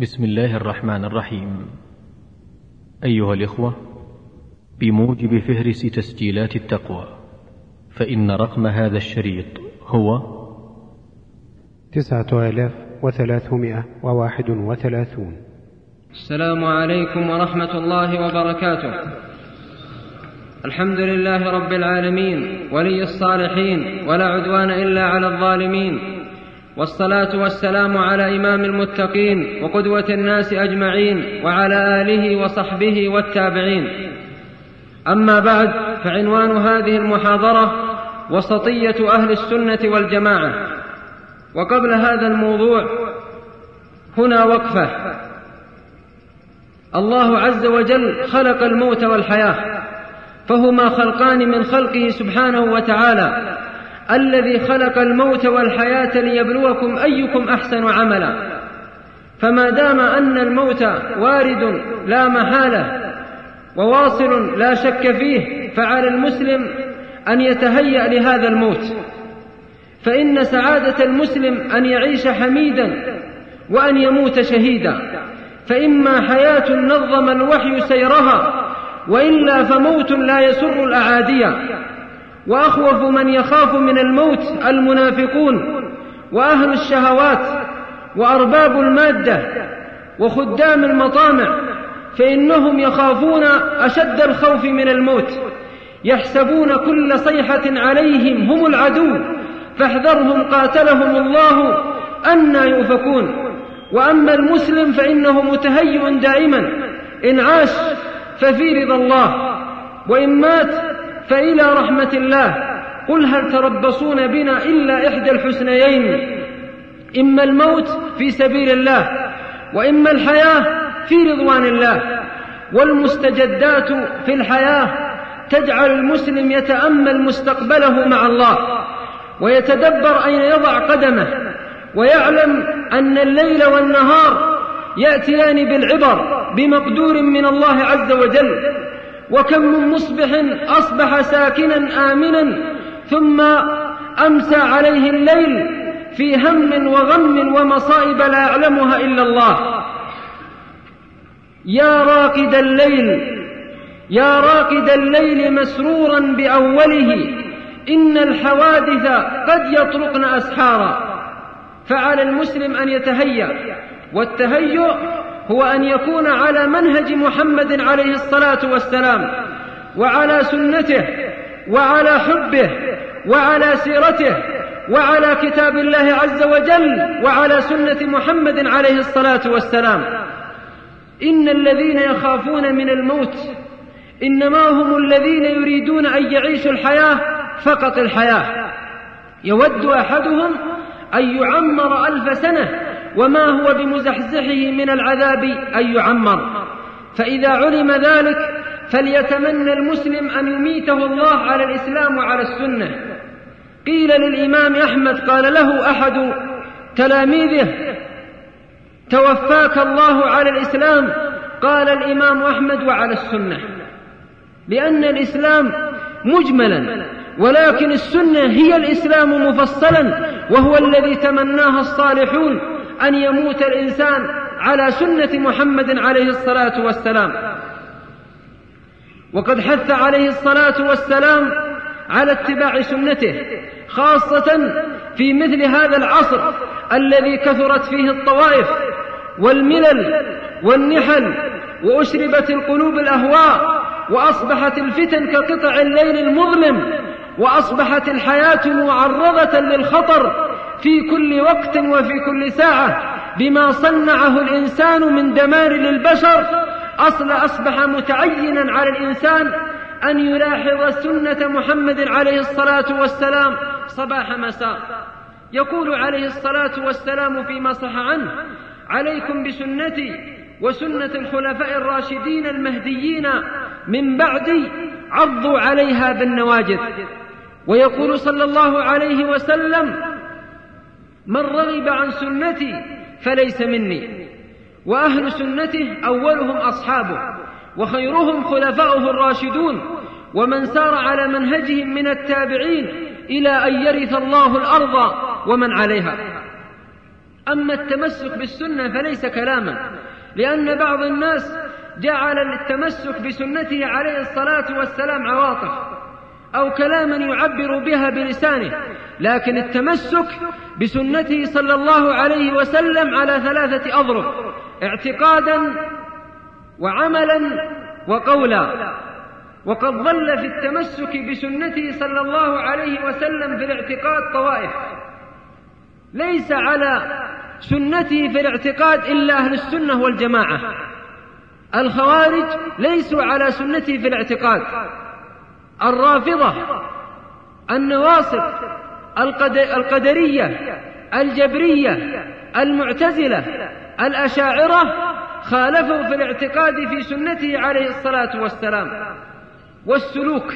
بسم الله الرحمن الرحيم. أيها الإخوة بموجب فهرس تسجيلات التقوى فإن رقم هذا الشريط هو تسعة آلاف وثلاثمائة وواحد وثلاثون. السلام عليكم ورحمة الله وبركاته. الحمد لله رب العالمين ولي الصالحين ولا عدوان إلا على الظالمين. والصلاة والسلام على إمام المتقين وقدوة الناس أجمعين وعلى آله وصحبه والتابعين. أما بعد فعنوان هذه المحاضرة وسطية أهل السنة والجماعة. وقبل هذا الموضوع هنا وقفة. الله عز وجل خلق الموت والحياة فهما خلقان من خلقه سبحانه وتعالى. الذي خلق الموت والحياة ليبلوكم أيكم أحسن عملا. فما دام أن الموت وارد لا محالة وواصل لا شك فيه فعلى المسلم أن يتهيأ لهذا الموت. فإن سعادة المسلم أن يعيش حميدا وأن يموت شهيدا. فإما حياة نظم الوحي سيرها وإلا فموت لا يسر الأعادية. وأخوف من يخاف من الموت المنافقون وأهل الشهوات وأرباب المادة وخدام المطامع فإنهم يخافون أشد الخوف من الموت. يحسبون كل صيحة عليهم هم العدو فاحذرهم قاتلهم الله أنى يؤفكون. وأما المسلم فإنه متهيئ دائما إن عاش ففي رضا الله وإن مات فإلى رحمة الله قل هل تربصون بنا إلا إحدى الحسنيين؟ إما الموت في سبيل الله وإما الحياة في رضوان الله. والمستجدات في الحياة تجعل المسلم يتأمل مستقبله مع الله ويتدبر أين يضع قدمه ويعلم أن الليل والنهار يأتيان بالعبر بمقدور من الله عز وجل. وكم من مصبح أصبح ساكنا آمنا ثم أمسى عليه الليل في هم وغم ومصائب لا يعلمها إلا الله. يا راقد الليل يا راقد الليل مسرورا بأوله إن الحوادث قد يطرقن أسحارا. فعلى المسلم أن يتهيأ والتهيؤ هو أن يكون على منهج محمد عليه الصلاة والسلام وعلى سنته وعلى حبه وعلى سيرته وعلى كتاب الله عز وجل وعلى سنة محمد عليه الصلاة والسلام. إن الذين يخافون من الموت إنما هم الذين يريدون أن يعيشوا الحياة فقط الحياة. يود أحدهم أن يعمر ألف سنة وما هو بمزحزحه من العذاب أن يعمر. فإذا علم ذلك فليتمنى المسلم أن يميته الله على الإسلام وعلى السنة. قيل للإمام أحمد قال له أحد تلاميذه توفاك الله على الإسلام قال الإمام أحمد وعلى السنة. لأن الإسلام مجملا ولكن السنة هي الإسلام مفصلا وهو الذي تمناه الصالحون. أن يموت الإنسان على سنة محمد عليه الصلاة والسلام. وقد حث عليه الصلاة والسلام على اتباع سنته خاصة في مثل هذا العصر الذي كثرت فيه الطوائف والملل والنحل وأشربت القلوب الأهواء وأصبحت الفتن كقطع الليل المظلم وأصبحت الحياة معرضة للخطر في كل وقت وفي كل ساعة بما صنعه الإنسان من دمار للبشر. أصل أصبح متعينا على الإنسان أن يلاحظ سنة محمد عليه الصلاة والسلام صباح مساء. يقول عليه الصلاة والسلام فيما صح عنه عليكم بسنتي وسنة الخلفاء الراشدين المهديين من بعدي عضوا عليها بالنواجذ. ويقول صلى الله عليه وسلم من رغب عن سنتي فليس مني. وأهل سنته أولهم أصحابه وخيرهم خلفاؤه الراشدون ومن سار على منهجهم من التابعين إلى أن يرث الله الأرض ومن عليها. أما التمسك بالسنة فليس كلاما لأن بعض الناس جعل التمسك بسنته عليه الصلاة والسلام عواطف. أو كلاما يعبر بها بلسانه لكن التمسك بسنته صلى الله عليه وسلم على ثلاثة أضرب اعتقادا وعملا وقولا. وقد ظل في التمسك بسنته صلى الله عليه وسلم في الاعتقاد طوائف. ليس على سنته في الاعتقاد إلا أهل السنة والجماعة. الخوارج ليسوا على سنته في الاعتقاد. الرافضة النواصب القدرية الجبرية المعتزلة الأشاعرة خالفوا في الاعتقاد في سنته عليه الصلاة والسلام. والسلوك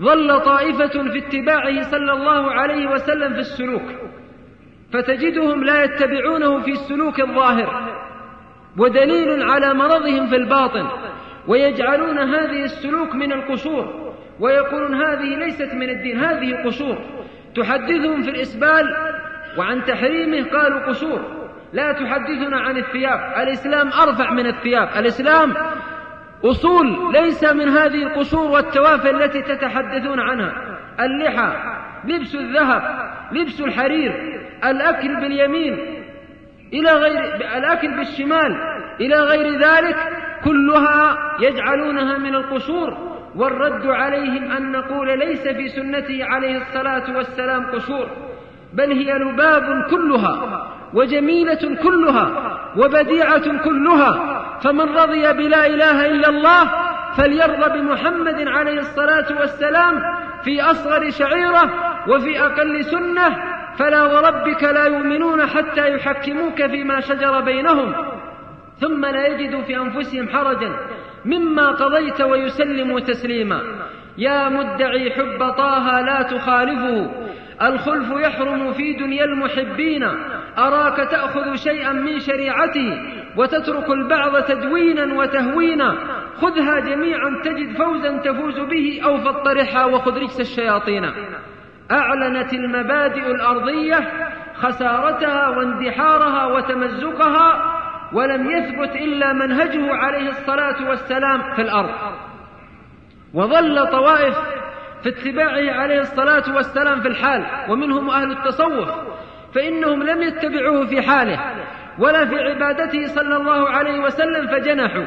ظل طائفة في اتباعه صلى الله عليه وسلم في السلوك فتجدهم لا يتبعونه في السلوك الظاهر ودليل على مرضهم في الباطن ويجعلون هذه السلوك من القصور. ويقولون هذه ليست من الدين هذه قصور. تحدثهم في الإسبال وعن تحريمه قالوا قصور. لا تحدثنا عن الثياب. الإسلام أرفع من الثياب. الإسلام أصول ليس من هذه القصور والتوافه التي تتحدثون عنها. اللحى لبس الذهب لبس الحرير الأكل باليمين إلى غير الأكل بالشمال إلى غير ذلك كلها يجعلونها من القصور. والرد عليهم أن نقول ليس في سنته عليه الصلاة والسلام قصور بل هي لباب كلها وجميلة كلها وبديعة كلها فمن رضي بلا إله إلا الله فليرضى بمحمد عليه الصلاة والسلام في أصغر شعيرة وفي أقل سنة فلا وربك لا يؤمنون حتى يحكموك فيما شجر بينهم ثم لا يجدوا في أنفسهم حرجا. مما قضيت ويسلموا تسليما. يا مدعي حب طه لا تخالفه. الخلف يحرم في دنيا المحبين. أراك تأخذ شيئا من شريعتي وتترك البعض تدوينا وتهوينا. خذها جميعا تجد فوزا تفوز به أو فاطرحها وخذ رجس الشياطين. أعلنت المبادئ الأرضية خسارتها واندحارها وتمزقها. ولم يثبت إلا منهجه عليه الصلاة والسلام في الأرض. وظل طوائف في اتباعه عليه الصلاة والسلام في الحال ومنهم أهل التصوف فإنهم لم يتبعوه في حاله ولا في عبادته صلى الله عليه وسلم فجنحوا.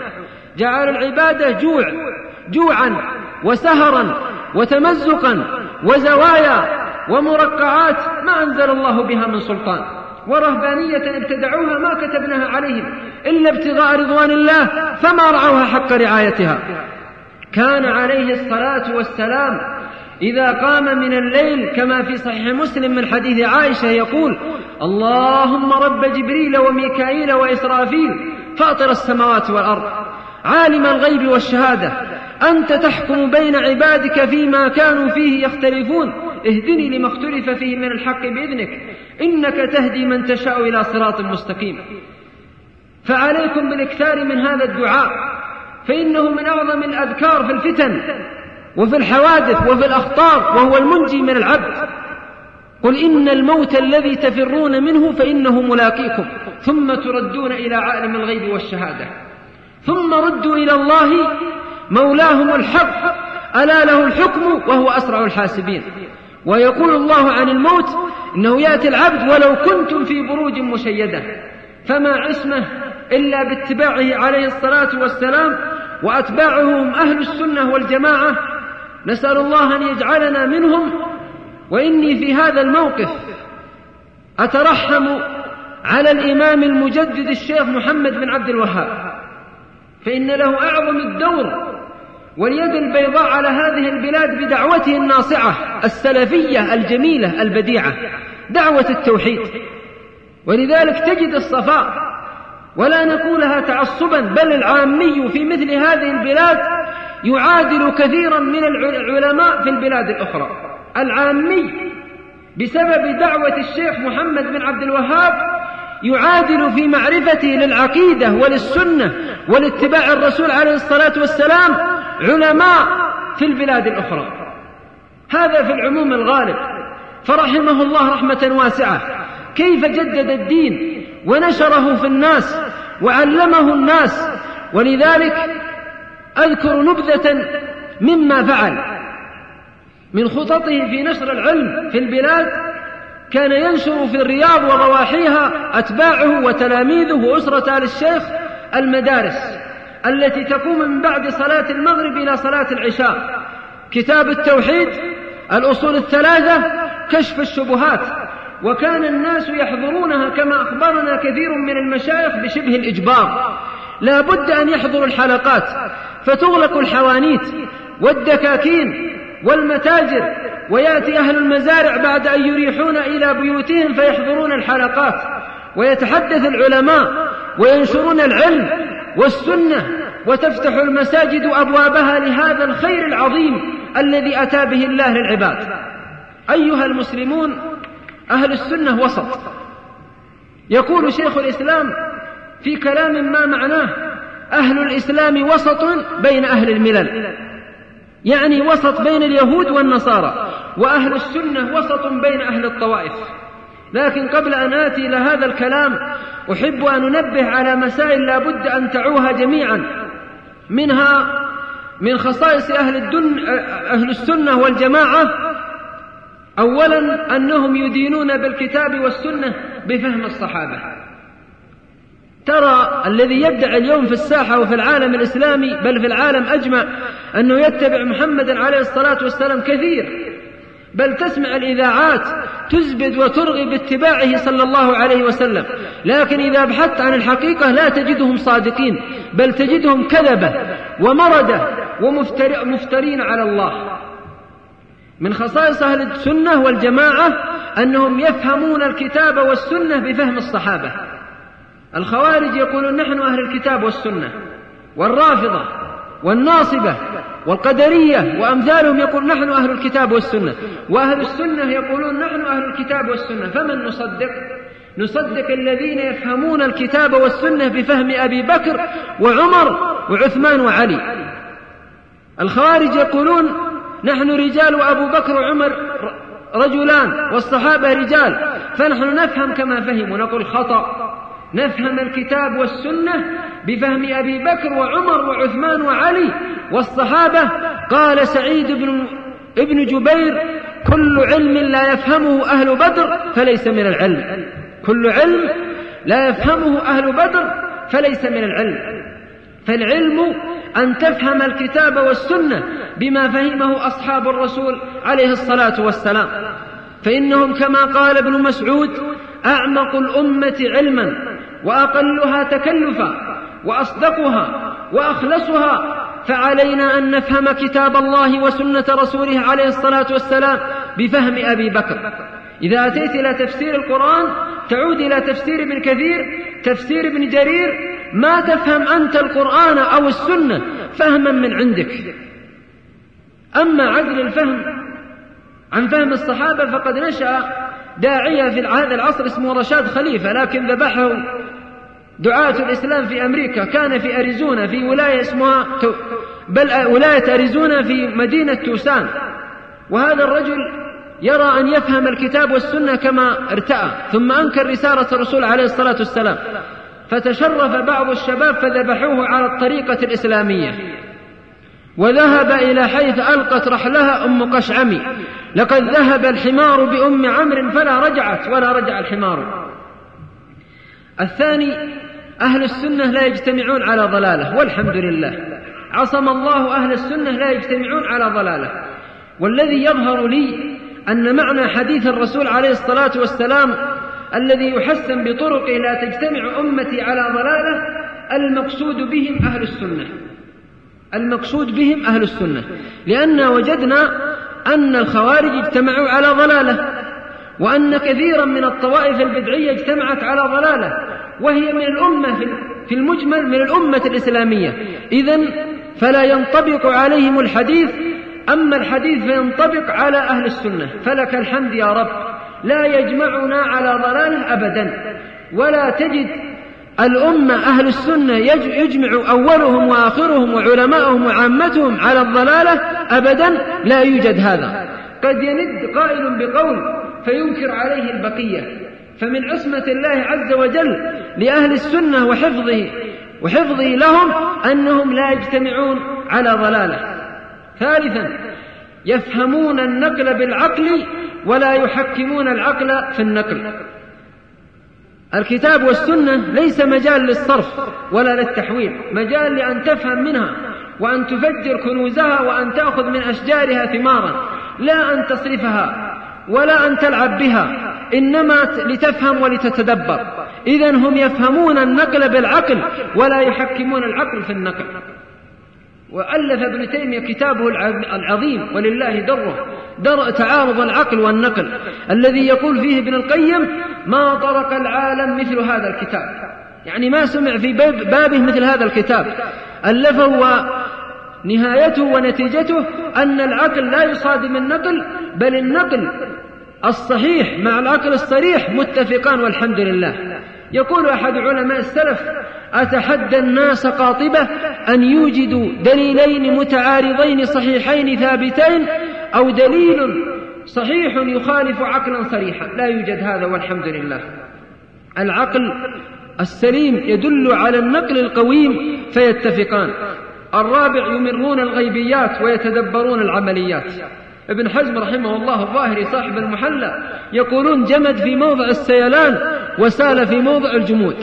جعلوا العبادة جوع جوعا وسهرا وتمزقا وزوايا ومرقعات ما أنزل الله بها من سلطان. ورهبانية ابتدعوها ما كتبناها عليهم إلا ابتغاء رضوان الله فما رعوها حق رعايتها. كان عليه الصلاة والسلام إذا قام من الليل كما في صحيح مسلم من حديث عائشة يقول اللهم رب جبريل وميكائيل وإسرافيل فاطر السماوات والأرض عالم الغيب والشهادة. أنت تحكم بين عبادك فيما كانوا فيه يختلفون. اهدني لما اختلف فيه من الحق بإذنك. إنك تهدي من تشاء إلى صراط مستقيم. فعليكم بالإكثار من هذا الدعاء. فإنه من أعظم الأذكار في الفتن وفي الحوادث وفي الأخطار وهو المنجي من العبد. قل إن الموت الذي تفرون منه فإنه ملاقيكم ثم تردون إلى عالم الغيب والشهادة. ثم ردوا إلى الله مولاهم الحق ألا له الحكم وهو أسرع الحاسبين. ويقول الله عن الموت إنه يأتي العبد ولو كنتم في بروج مشيدة فما عصمة إلا باتباعه عليه الصلاة والسلام وأتباعه هم أهل السنة والجماعة. نسأل الله أن يجعلنا منهم. وإني في هذا الموقف أترحم على الإمام المجدد الشيخ محمد بن عبد الوهاب. فإن له أعظم الدور واليد البيضاء على هذه البلاد بدعوته الناصعة السلفية الجميلة البديعة دعوة التوحيد. ولذلك تجد الصفاء ولا نقولها تعصبا بل العامي في مثل هذه البلاد يعادل كثيرا من العلماء في البلاد الأخرى. العامي بسبب دعوة الشيخ محمد بن عبد الوهاب يعادل في معرفته للعقيدة وللسنة ولاتباع الرسول عليه الصلاة والسلام علماء في البلاد الأخرى. هذا في العموم الغالب. فرحمه الله رحمة واسعة. كيف جدد الدين ونشره في الناس وعلمه الناس؟ ولذلك أذكر نبذة مما فعل. من خططه في نشر العلم في البلاد كان ينشر في الرياض وضواحيها أتباعه وتلاميذه وأسرة آل الشيخ المدارس التي تقوم من بعد صلاة المغرب إلى صلاة العشاء. كتاب التوحيد الأصول الثلاثة كشف الشبهات وكان الناس يحضرونها كما أخبرنا كثير من المشايخ بشبه الإجبار. لا بد أن يحضروا الحلقات فتغلق الحوانيت والدكاكين والمتاجر ويأتي أهل المزارع بعد أن يريحون إلى بيوتهم فيحضرون الحلقات ويتحدث العلماء وينشرون العلم والسنة وتفتح المساجد أبوابها لهذا الخير العظيم الذي أتى به الله للعباد. أيها المسلمون أهل السنة وسط. يقول شيخ الإسلام في كلام ما معناه أهل الإسلام وسط بين أهل الملل. يعني وسط بين اليهود والنصارى وأهل السنة وسط بين أهل الطوائف. لكن قبل أن آتي إلى هذا الكلام أحب أن أنبه على مسائل لا بد أن تعوها جميعا منها من خصائص أهل, الدن أهل السنة والجماعة. أولا أنهم يدينون بالكتاب والسنة بفهم الصحابة. ترى الذي يدعي اليوم في الساحة وفي العالم الإسلامي بل في العالم أجمع أنه يتبع محمدا عليه الصلاة والسلام كثير. بل تسمع الإذاعات تزبد وترغي باتباعه صلى الله عليه وسلم. لكن إذا بحثت عن الحقيقة لا تجدهم صادقين بل تجدهم كذبة ومردة ومفترين على الله. من خصائص أهل السنة والجماعة أنهم يفهمون الكتاب والسنة بفهم الصحابة. الخوارج يقولون نحن أهل الكتاب والسنة والرافضة والناصبة والقدرية وأمثالهم يقول نحن أهل الكتاب والسنة وأهل السنة يقولون نحن أهل الكتاب والسنة فمن نصدق؟ نصدق الذين يفهمون الكتاب والسنة بفهم أبي بكر وعمر وعثمان وعلي. الخوارج يقولون نحن رجال وأبو بكر وعمر رجلان والصحابة رجال فنحن نفهم كما فهموا نقول خطأ. نفهم الكتاب والسنة بفهم أبي بكر وعمر وعثمان وعلي والصحابة. قال سعيد بن ابن جبير كل علم لا يفهمه أهل بدر فليس من العلم. كل علم لا يفهمه أهل بدر فليس من العلم. فالعلم أن تفهم الكتاب والسنة بما فهمه أصحاب الرسول عليه الصلاة والسلام. فإنهم كما قال ابن مسعود أعمق الأمة علما. وأقلها تكلفا وأصدقها وأخلصها فعلينا أن نفهم كتاب الله وسنة رسوله عليه الصلاة والسلام بفهم أبي بكر. إذا أتيت إلى تفسير القرآن تعود إلى تفسير ابن كثير تفسير ابن جرير ما تفهم أنت القرآن أو السنة فهما من عندك. أما عدل الفهم عن فهم الصحابة فقد نشأ داعية في هذا العصر اسمه رشاد خليفة لكن ذبحه دعاة الإسلام في أمريكا كان في أريزونا في ولاية اسمها بل ولاية أريزونا في مدينة توسان. وهذا الرجل يرى أن يفهم الكتاب والسنة كما ارتأى ثم أنكر رسالة الرسول عليه الصلاة والسلام. فتشرف بعض الشباب فذبحوه على الطريقة الإسلامية. وذهب إلى حيث ألقت رحلها أم قشعمي. لقد ذهب الحمار بأم عمرو فلا رجعت ولا رجع الحمار. الثاني أهل السنة لا يجتمعون على ضلالة والحمد لله. عصم الله أهل السنة لا يجتمعون على ضلالة. والذي يظهر لي أن معنى حديث الرسول عليه الصلاة والسلام الذي يحسن بطرقه لا تجتمع أمتي على ضلالة المقصود بهم أهل السنة. المقصود بهم أهل السنة لأن وجدنا أن الخوارج اجتمعوا على ضلالة وأن كثيرا من الطوائف البدعية اجتمعت على ضلالة وهي من الأمة في المجمل من الأمة الإسلامية. إذا فلا ينطبق عليهم الحديث أما الحديث فينطبق على أهل السنة. فلك الحمد يا رب لا يجمعنا على ضلالة أبدا ولا تجد الأمة أهل السنة يجمع أولهم وآخرهم وعلماؤهم وعامتهم على الضلالة أبدا لا يوجد هذا. قد يند قائل بقول فينكر عليه البقية. فمن عصمة الله عز وجل لأهل السنة وحفظه وحفظه لهم أنهم لا يجتمعون على ضلالة. ثالثا يفهمون النقل بالعقل ولا يحكمون العقل في النقل. الكتاب والسنة ليس مجال للصرف ولا للتحويل مجال لأن تفهم منها وأن تفجر كنوزها وأن تأخذ من أشجارها ثمارا لا أن تصرفها ولا أن تلعب بها إنما لتفهم ولتتدبر. إذا هم يفهمون النقل بالعقل ولا يحكمون العقل في النقل. وألف ابن تيمية كتابه العظيم ولله دره. درء تعارض العقل والنقل. الذي يقول فيه ابن القيم ما طرق العالم مثل هذا الكتاب. يعني ما سمع في باب بابه مثل هذا الكتاب. ألفه ونهايته ونتيجته أن العقل لا يصادم النقل بل النقل الصحيح مع العقل الصريح متفقان والحمد لله. يقول أحد علماء السلف أتحدى الناس قاطبة أن يوجدوا دليلين متعارضين صحيحين ثابتين أو دليل صحيح يخالف عقلا صريحا؟ لا يوجد هذا والحمد لله. العقل السليم يدل على النقل القويم فيتفقان. الرابع يمرون الغيبيات ويتدبرون العمليات. ابن حزم رحمه الله الظاهري صاحب المحلى يقولون جمد في موضع السيلان وسال في موضع الجمود.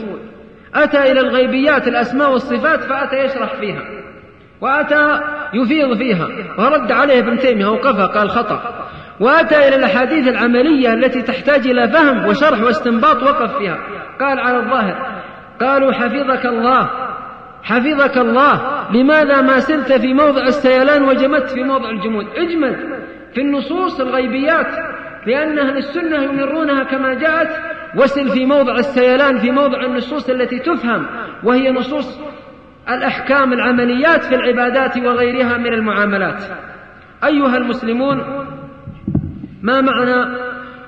أتى إلى الغيبيات الأسماء والصفات فأتى يشرح فيها وأتى يفيض فيها ورد عليه ابن تيمية وقفها قال خطأ. وأتى إلى الأحاديث العملية التي تحتاج إلى فهم وشرح واستنباط وقف فيها. قال على الظاهر قالوا حفظك الله حفظك الله لماذا ما سرت في موضع السيلان وجمدت في موضع الجمود؟ اجمد في النصوص الغيبيات لأن أهل السنة يمرونها كما جاءت وسل في موضع السيلان في موضع النصوص التي تفهم وهي نصوص الأحكام العمليات في العبادات وغيرها من المعاملات. أيها المسلمون ما معنى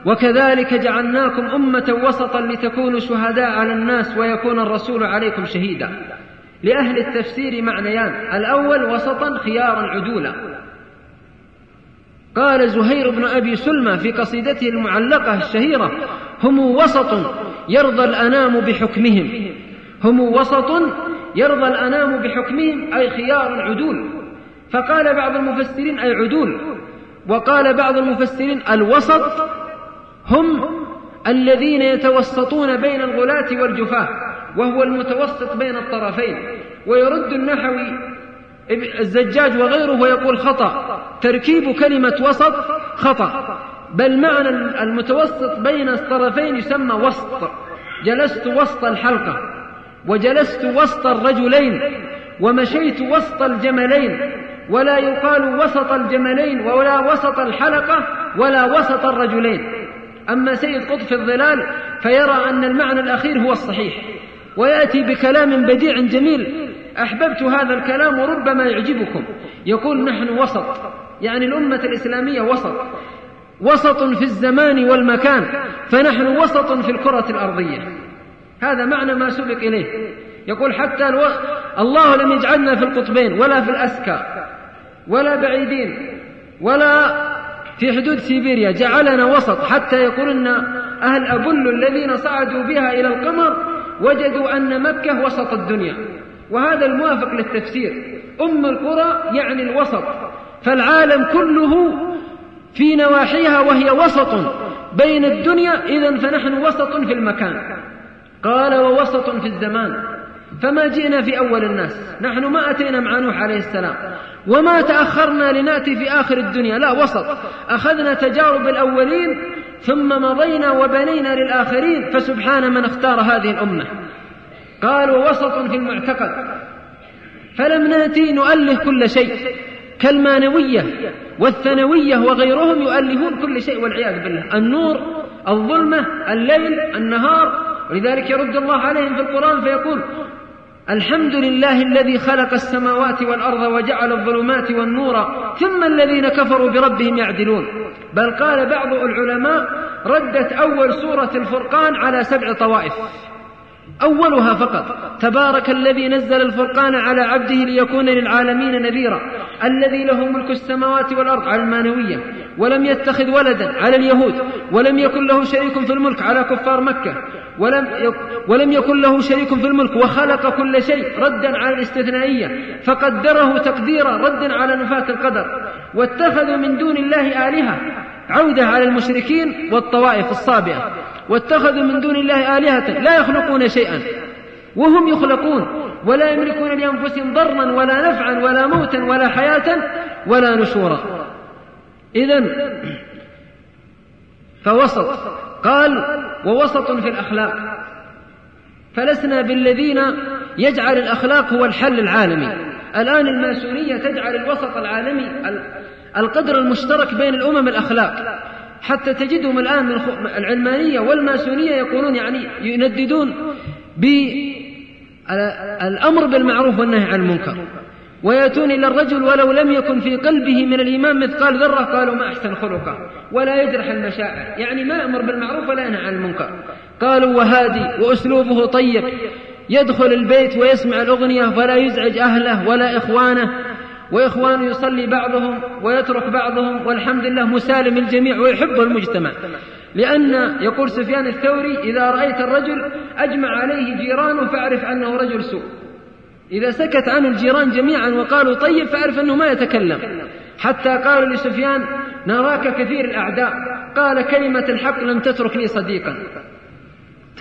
وكذلك جعلناكم أمة وسطا لتكونوا شهداء على الناس ويكون الرسول عليكم شهيدا؟ لأهل التفسير معنيان الأول وسطا خيارا عدولا. قال زهير بن أبي سلمى في قصيدته المعلقة الشهيرة هم وسط يرضى الأنام بحكمهم. هم وسط يرضى الأنام بحكمهم أي خيار عدول فقال بعض المفسرين أي عدول. وقال بعض المفسرين الوسط هم الذين يتوسطون بين الغلاة والجفاة وهو المتوسط بين الطرفين ويرد النحوي الزجاج وغيره ويقول خطأ. تركيب كلمة وسط خطأ. بل معنى المتوسط بين الطرفين يسمى وسط. جلست وسط الحلقة. وجلست وسط الرجلين. ومشيت وسط الجملين. ولا يقال وسط الجملين ولا وسط الحلقة ولا وسط الرجلين. أما سيد قطب في الظلال فيرى أن المعنى الأخير هو الصحيح. ويأتي بكلام بديع جميل أحببت هذا الكلام وربما يعجبكم. يقول نحن وسط يعني الأمة الإسلامية وسط. وسط في الزمان والمكان فنحن وسط في الكرة الأرضية. هذا معنى ما سبق إليه. يقول حتى ألو... الله لم يجعلنا في القطبين ولا في الأسكى ولا بعيدين ولا في حدود سيبيريا. جعلنا وسط حتى يقول إن أهل أبل الذين صعدوا بها إلى القمر وجدوا أن مكة وسط الدنيا. وهذا الموافق للتفسير. أم القرى يعني الوسط. فالعالم كله في نواحيها وهي وسط بين الدنيا إذا فنحن وسط في المكان. قال ووسط في الزمان. فما جئنا في أول الناس. نحن ما أتينا مع نوح عليه السلام. وما تأخرنا لنأتي في آخر الدنيا. لا وسط. أخذنا تجارب الأولين ثم مضينا وبنينا للآخرين. فسبحان من اختار هذه الأمة. قال ووسط في المعتقد. فلم ناتي نؤله كل شيء. كالمانوية والثانوية وغيرهم يؤلهون كل شيء والعياذ بالله. النور الظلمة الليل النهار. ولذلك يرد الله عليهم في القرآن فيقول الحمد لله الذي خلق السماوات والأرض وجعل الظلمات والنور ثم الذين كفروا بربهم يعدلون. بل قال بعض العلماء ردت أول سورة الفرقان على سبع طوائف. أولها فقط تبارك الذي نزل الفرقان على عبده ليكون للعالمين نذيرا الذي له ملك السماوات والأرض على المانوية ولم يتخذ ولدا على اليهود ولم يكن له شريك في الملك على كفار مكة. ولم ولم يكن له شريك في الملك وخلق كل شيء ردا على الاستثنائية فقدره تقديرا ردا على نفاة القدر. واتخذوا من دون الله آلهة عودة على المشركين والطوائف الصابئة. واتخذوا من دون الله آلهة لا يخلقون شيئا وهم يخلقون. ولا يملكون لأنفسهم ضرا ولا نفعا ولا موتا ولا حياة ولا نشورا. إذا فوسط. قال ووسط في الأخلاق. فلسنا بالذين يجعل الأخلاق هو الحل العالمي. الآن الماسونية تجعل الوسط العالمي القدر المشترك بين الأمم الأخلاق. حتى تجدهم الآن من العلمانية والماسونية يقولون يعني ينددون بالأمر بالمعروف والنهي عن المنكر. ويأتون إلى الرجل ولو لم يكن في قلبه من الإيمان مثقال ذرة قالوا ما أحسن خلقه ولا يجرح المشاعر. يعني ما يأمر بالمعروف ولا ينهى عن المنكر. قالوا وهادي وأسلوبه طيب. يدخل البيت ويسمع الأغنية فلا يزعج أهله ولا إخوانه. وإخوانه يصلي بعضهم ويترك بعضهم والحمد لله مسالم الجميع ويحب المجتمع. لأن يقول سفيان الثوري إذا رأيت الرجل أجمع عليه جيرانه فاعرف أنه رجل سوء. إذا سكت عنه الجيران جميعا وقالوا طيب فأعرف أنه ما يتكلم. حتى قالوا لسفيان نراك كثير الأعداء. قال كلمة الحق لم تترك لي صديقا.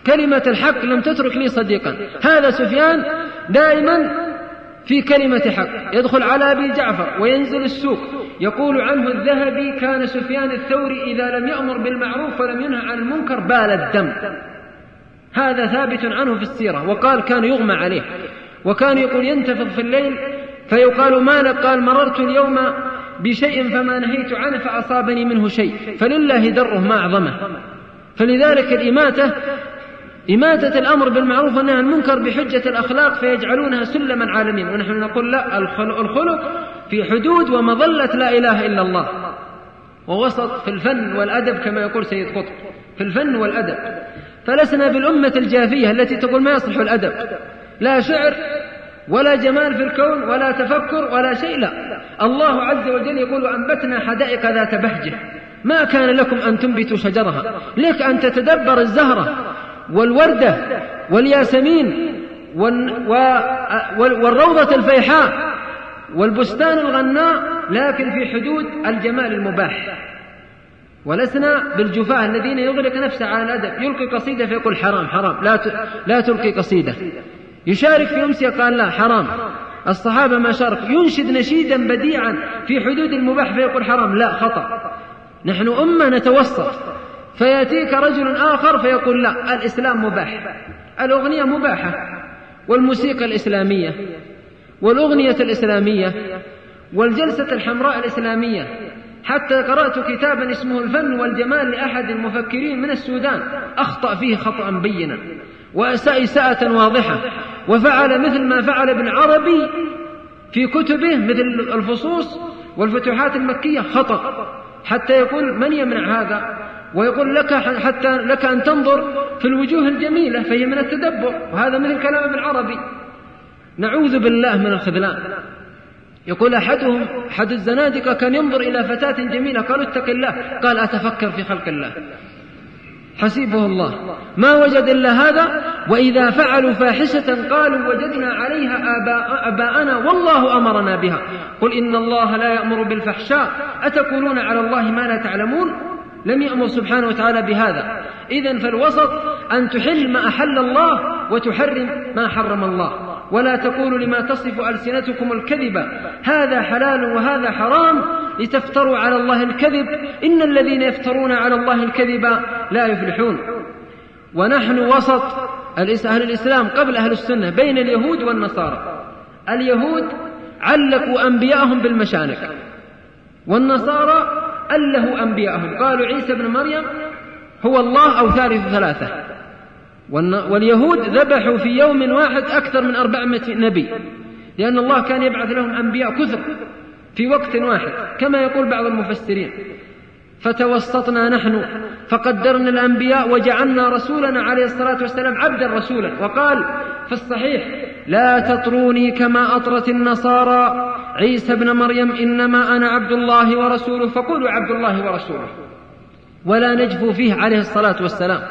كلمة الحق لم تترك لي صديقا. هذا سفيان دائما في كلمة حق. يدخل على أبي جعفر وينزل السوق. يقول عنه الذهبي كان سفيان الثوري إذا لم يأمر بالمعروف ولم ينهى عن المنكر بال الدم. هذا ثابت عنه في السيرة وقال كان يغمى عليه. وكان يقول ينتفض في الليل فيقال ما لك؟ قال مررت اليوم بشيء فما نهيت عنه فأصابني منه شيء. فلله دره ما أعظمه. فلذلك الإماتة إماتة الأمر بالمعروف والنهي عن المنكر بحجة الأخلاق فيجعلونها سلما عالمين ونحن نقول لا الخلق في حدود ومظلة لا إله إلا الله. ووسط في الفن والأدب كما يقول سيد قطب. في الفن والأدب. فلسنا بالأمة الجافية التي تقول ما يصلح الأدب. لا شعر ولا جمال في الكون ولا تفكر ولا شيء لا. الله عز وجل يقول وأنبتنا حدائق ذات بهجة. ما كان لكم أن تنبتوا شجرها. لك أن تتدبر الزهرة والوردة والياسمين والروضة الفيحاء والبستان الغناء لكن في حدود الجمال المباح. ولسنا بالجفاة الذين يغلق نفسه على الأدب. يلقي قصيدة فيقول حرام حرام. لا لا تلقي قصيدة. يشارك في أمسية قال لا حرام. الصحابة ما شارك. ينشد نشيدا بديعا في حدود المباح فيقول حرام. لا خطأ. نحن أمة نتوسط. فيأتيك رجل آخر فيقول لا الإسلام مباح. الأغنية مباحة. والموسيقى الإسلامية. والأغنية الإسلامية. والجلسة الحمراء الإسلامية. حتى قرأت كتابا اسمه الفن والجمال لأحد المفكرين من السودان. أخطأ فيه خطأ بينا. وأساء إساءة واضحة. وفعل مثل ما فعل ابن عربي في كتبه مثل الفصوص والفتوحات المكية. خطأ. حتى يقول من يمنع هذا؟ ويقول لك حتى لك أن تنظر في الوجوه الجميلة فهي من التدبر. وهذا مثل كلام ابن عربي. نعوذ بالله من الخذلان. يقول أحدهم أحد الزنادقة كان ينظر إلى فتاة جميلة. قالوا اتق الله. قال أتفكر في خلق الله. حسيبه الله. ما وجد إلا هذا وإذا فعلوا فاحشة قالوا وجدنا عليها آباء أباءنا والله أمرنا بها. قل إن الله لا يأمر بالفحشاء. أتقولون على الله ما لا تعلمون؟ لم يأمر سبحانه وتعالى بهذا. إذا فالوسط أن تحل ما أحل الله وتحرم ما حرم الله. ولا تقولوا لما تصف ألسنتكم الكذب هذا حلال وهذا حرام لتفتروا على الله الكذب. إن الذين يفترون على الله الكذب لا يفلحون. ونحن وسط أهل الإسلام قبل أهل السنة بين اليهود والنصارى. اليهود علقوا أنبياءهم بالمشانق والنصارى أله أنبياءهم. قالوا عيسى بن مريم هو الله أو ثالث ثلاثة. واليهود ذبحوا في يوم واحد أكثر من أربعمائة نبي لأن الله كان يبعث لهم أنبياء كثر في وقت واحد كما يقول بعض المفسرين فتوسطنا نحن فقدرنا الأنبياء وجعلنا رسولنا عليه الصلاة والسلام عبدا رسولا. وقال في الصحيح لا تطروني كما أطرت النصارى عيسى ابن مريم إنما أنا عبد الله ورسوله فقولوا عبد الله ورسوله. ولا نجفو فيه عليه الصلاة والسلام.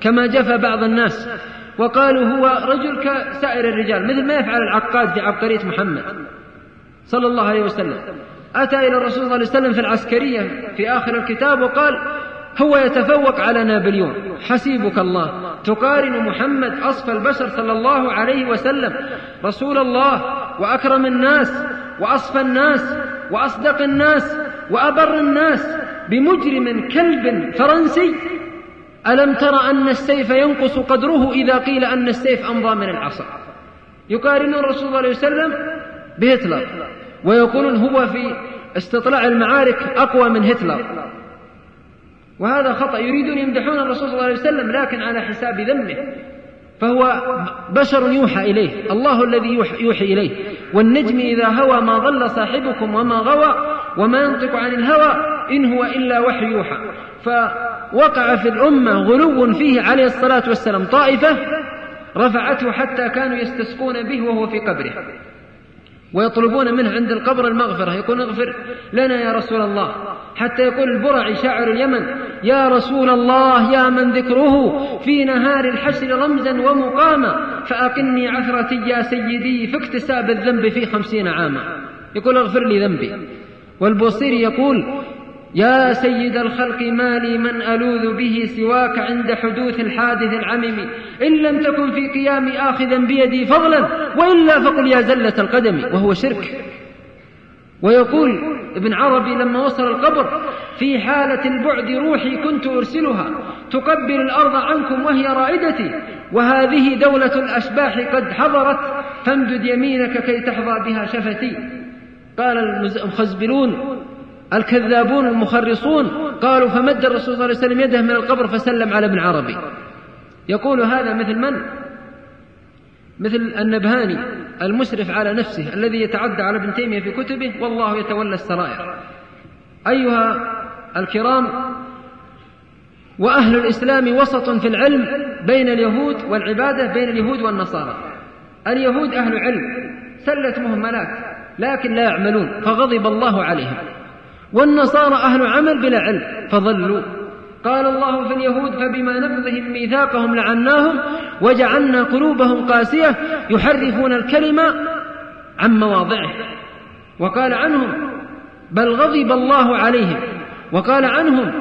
كما جفى بعض الناس وقالوا هو رجل كسائر الرجال مثل ما يفعل العقاد في عبقرية محمد صلى الله عليه وسلم. أتى إلى الرسول صلى الله عليه وسلم في العسكرية في آخر الكتاب وقال هو يتفوق على نابليون حسيبك الله تقارن محمد أصفى البشر صلى الله عليه وسلم رسول الله وأكرم الناس وأصفى الناس وأصدق الناس وأبر الناس بمجرم كلب فرنسي ألم تر أن السيف ينقص قدره إذا قيل أن السيف أمضى من العصا؟ يقارن الرسول صلى الله عليه وسلم بهتلر ويقولون هو في استطلاع المعارك أقوى من هتلر. وهذا خطأ يريدون يمدحون الرسول صلى الله عليه وسلم لكن على حساب ذمه. فهو بشر يوحى إليه الله الذي يوحي إليه. والنجم إذا هوى ما ضل صاحبكم وما غوى وما ينطق عن الهوى إن هو إلا وحي يوحى. فوقع في الأمة غلو فيه عليه الصلاة والسلام طائفة رفعته حتى كانوا يستسقون به وهو في قبره. ويطلبون منه عند القبر المغفرة يقول اغفر لنا يا رسول الله. حتى يقول البرعي شاعر اليمن يا رسول الله يا من ذكره في نهار الحشر رمزا ومقاما فأقني عثرتي يا سيدي في اكتساب الذنب في خمسين عاما. يقول اغفر لي ذنبي. والبوصيري يقول يا سيد الخلق ما لي من ألوذ به سواك عند حدوث الحادث العمم. إن لم تكن في قيامي آخذا بيدي فضلا وإلا فقل يا زلة القدم وهو شرك. ويقول ابن عربي لما وصل القبر في حالة البعد روحي كنت أرسلها تقبل الأرض عنكم وهي رائدتي وهذه دولة الأشباح قد حضرت فامدد يمينك كي تحظى بها شفتي. قال المخزبلون الكذابون المخرصون قالوا فمد الرسول صلى الله عليه وسلم يده من القبر فسلم على ابن عربي. يقول هذا مثل من؟ مثل النبهاني المسرف على نفسه الذي يتعدى على ابن تيمية في كتبه والله يتولى السرائر. أيها الكرام وأهل الإسلام وسط في العلم بين اليهود والعبادة بين اليهود والنصارى. اليهود أهل علم سلت مهملات لكن لا يعملون فغضب الله عليهم. والنصارى أهل عمل بلا علم فضلوا قال الله في اليهود فبما نبضهم ميثاقهم لعناهم وجعلنا قلوبهم قاسية يحرفون الكلمة عن مواضعه. وقال عنهم بل غضب الله عليهم. وقال عنهم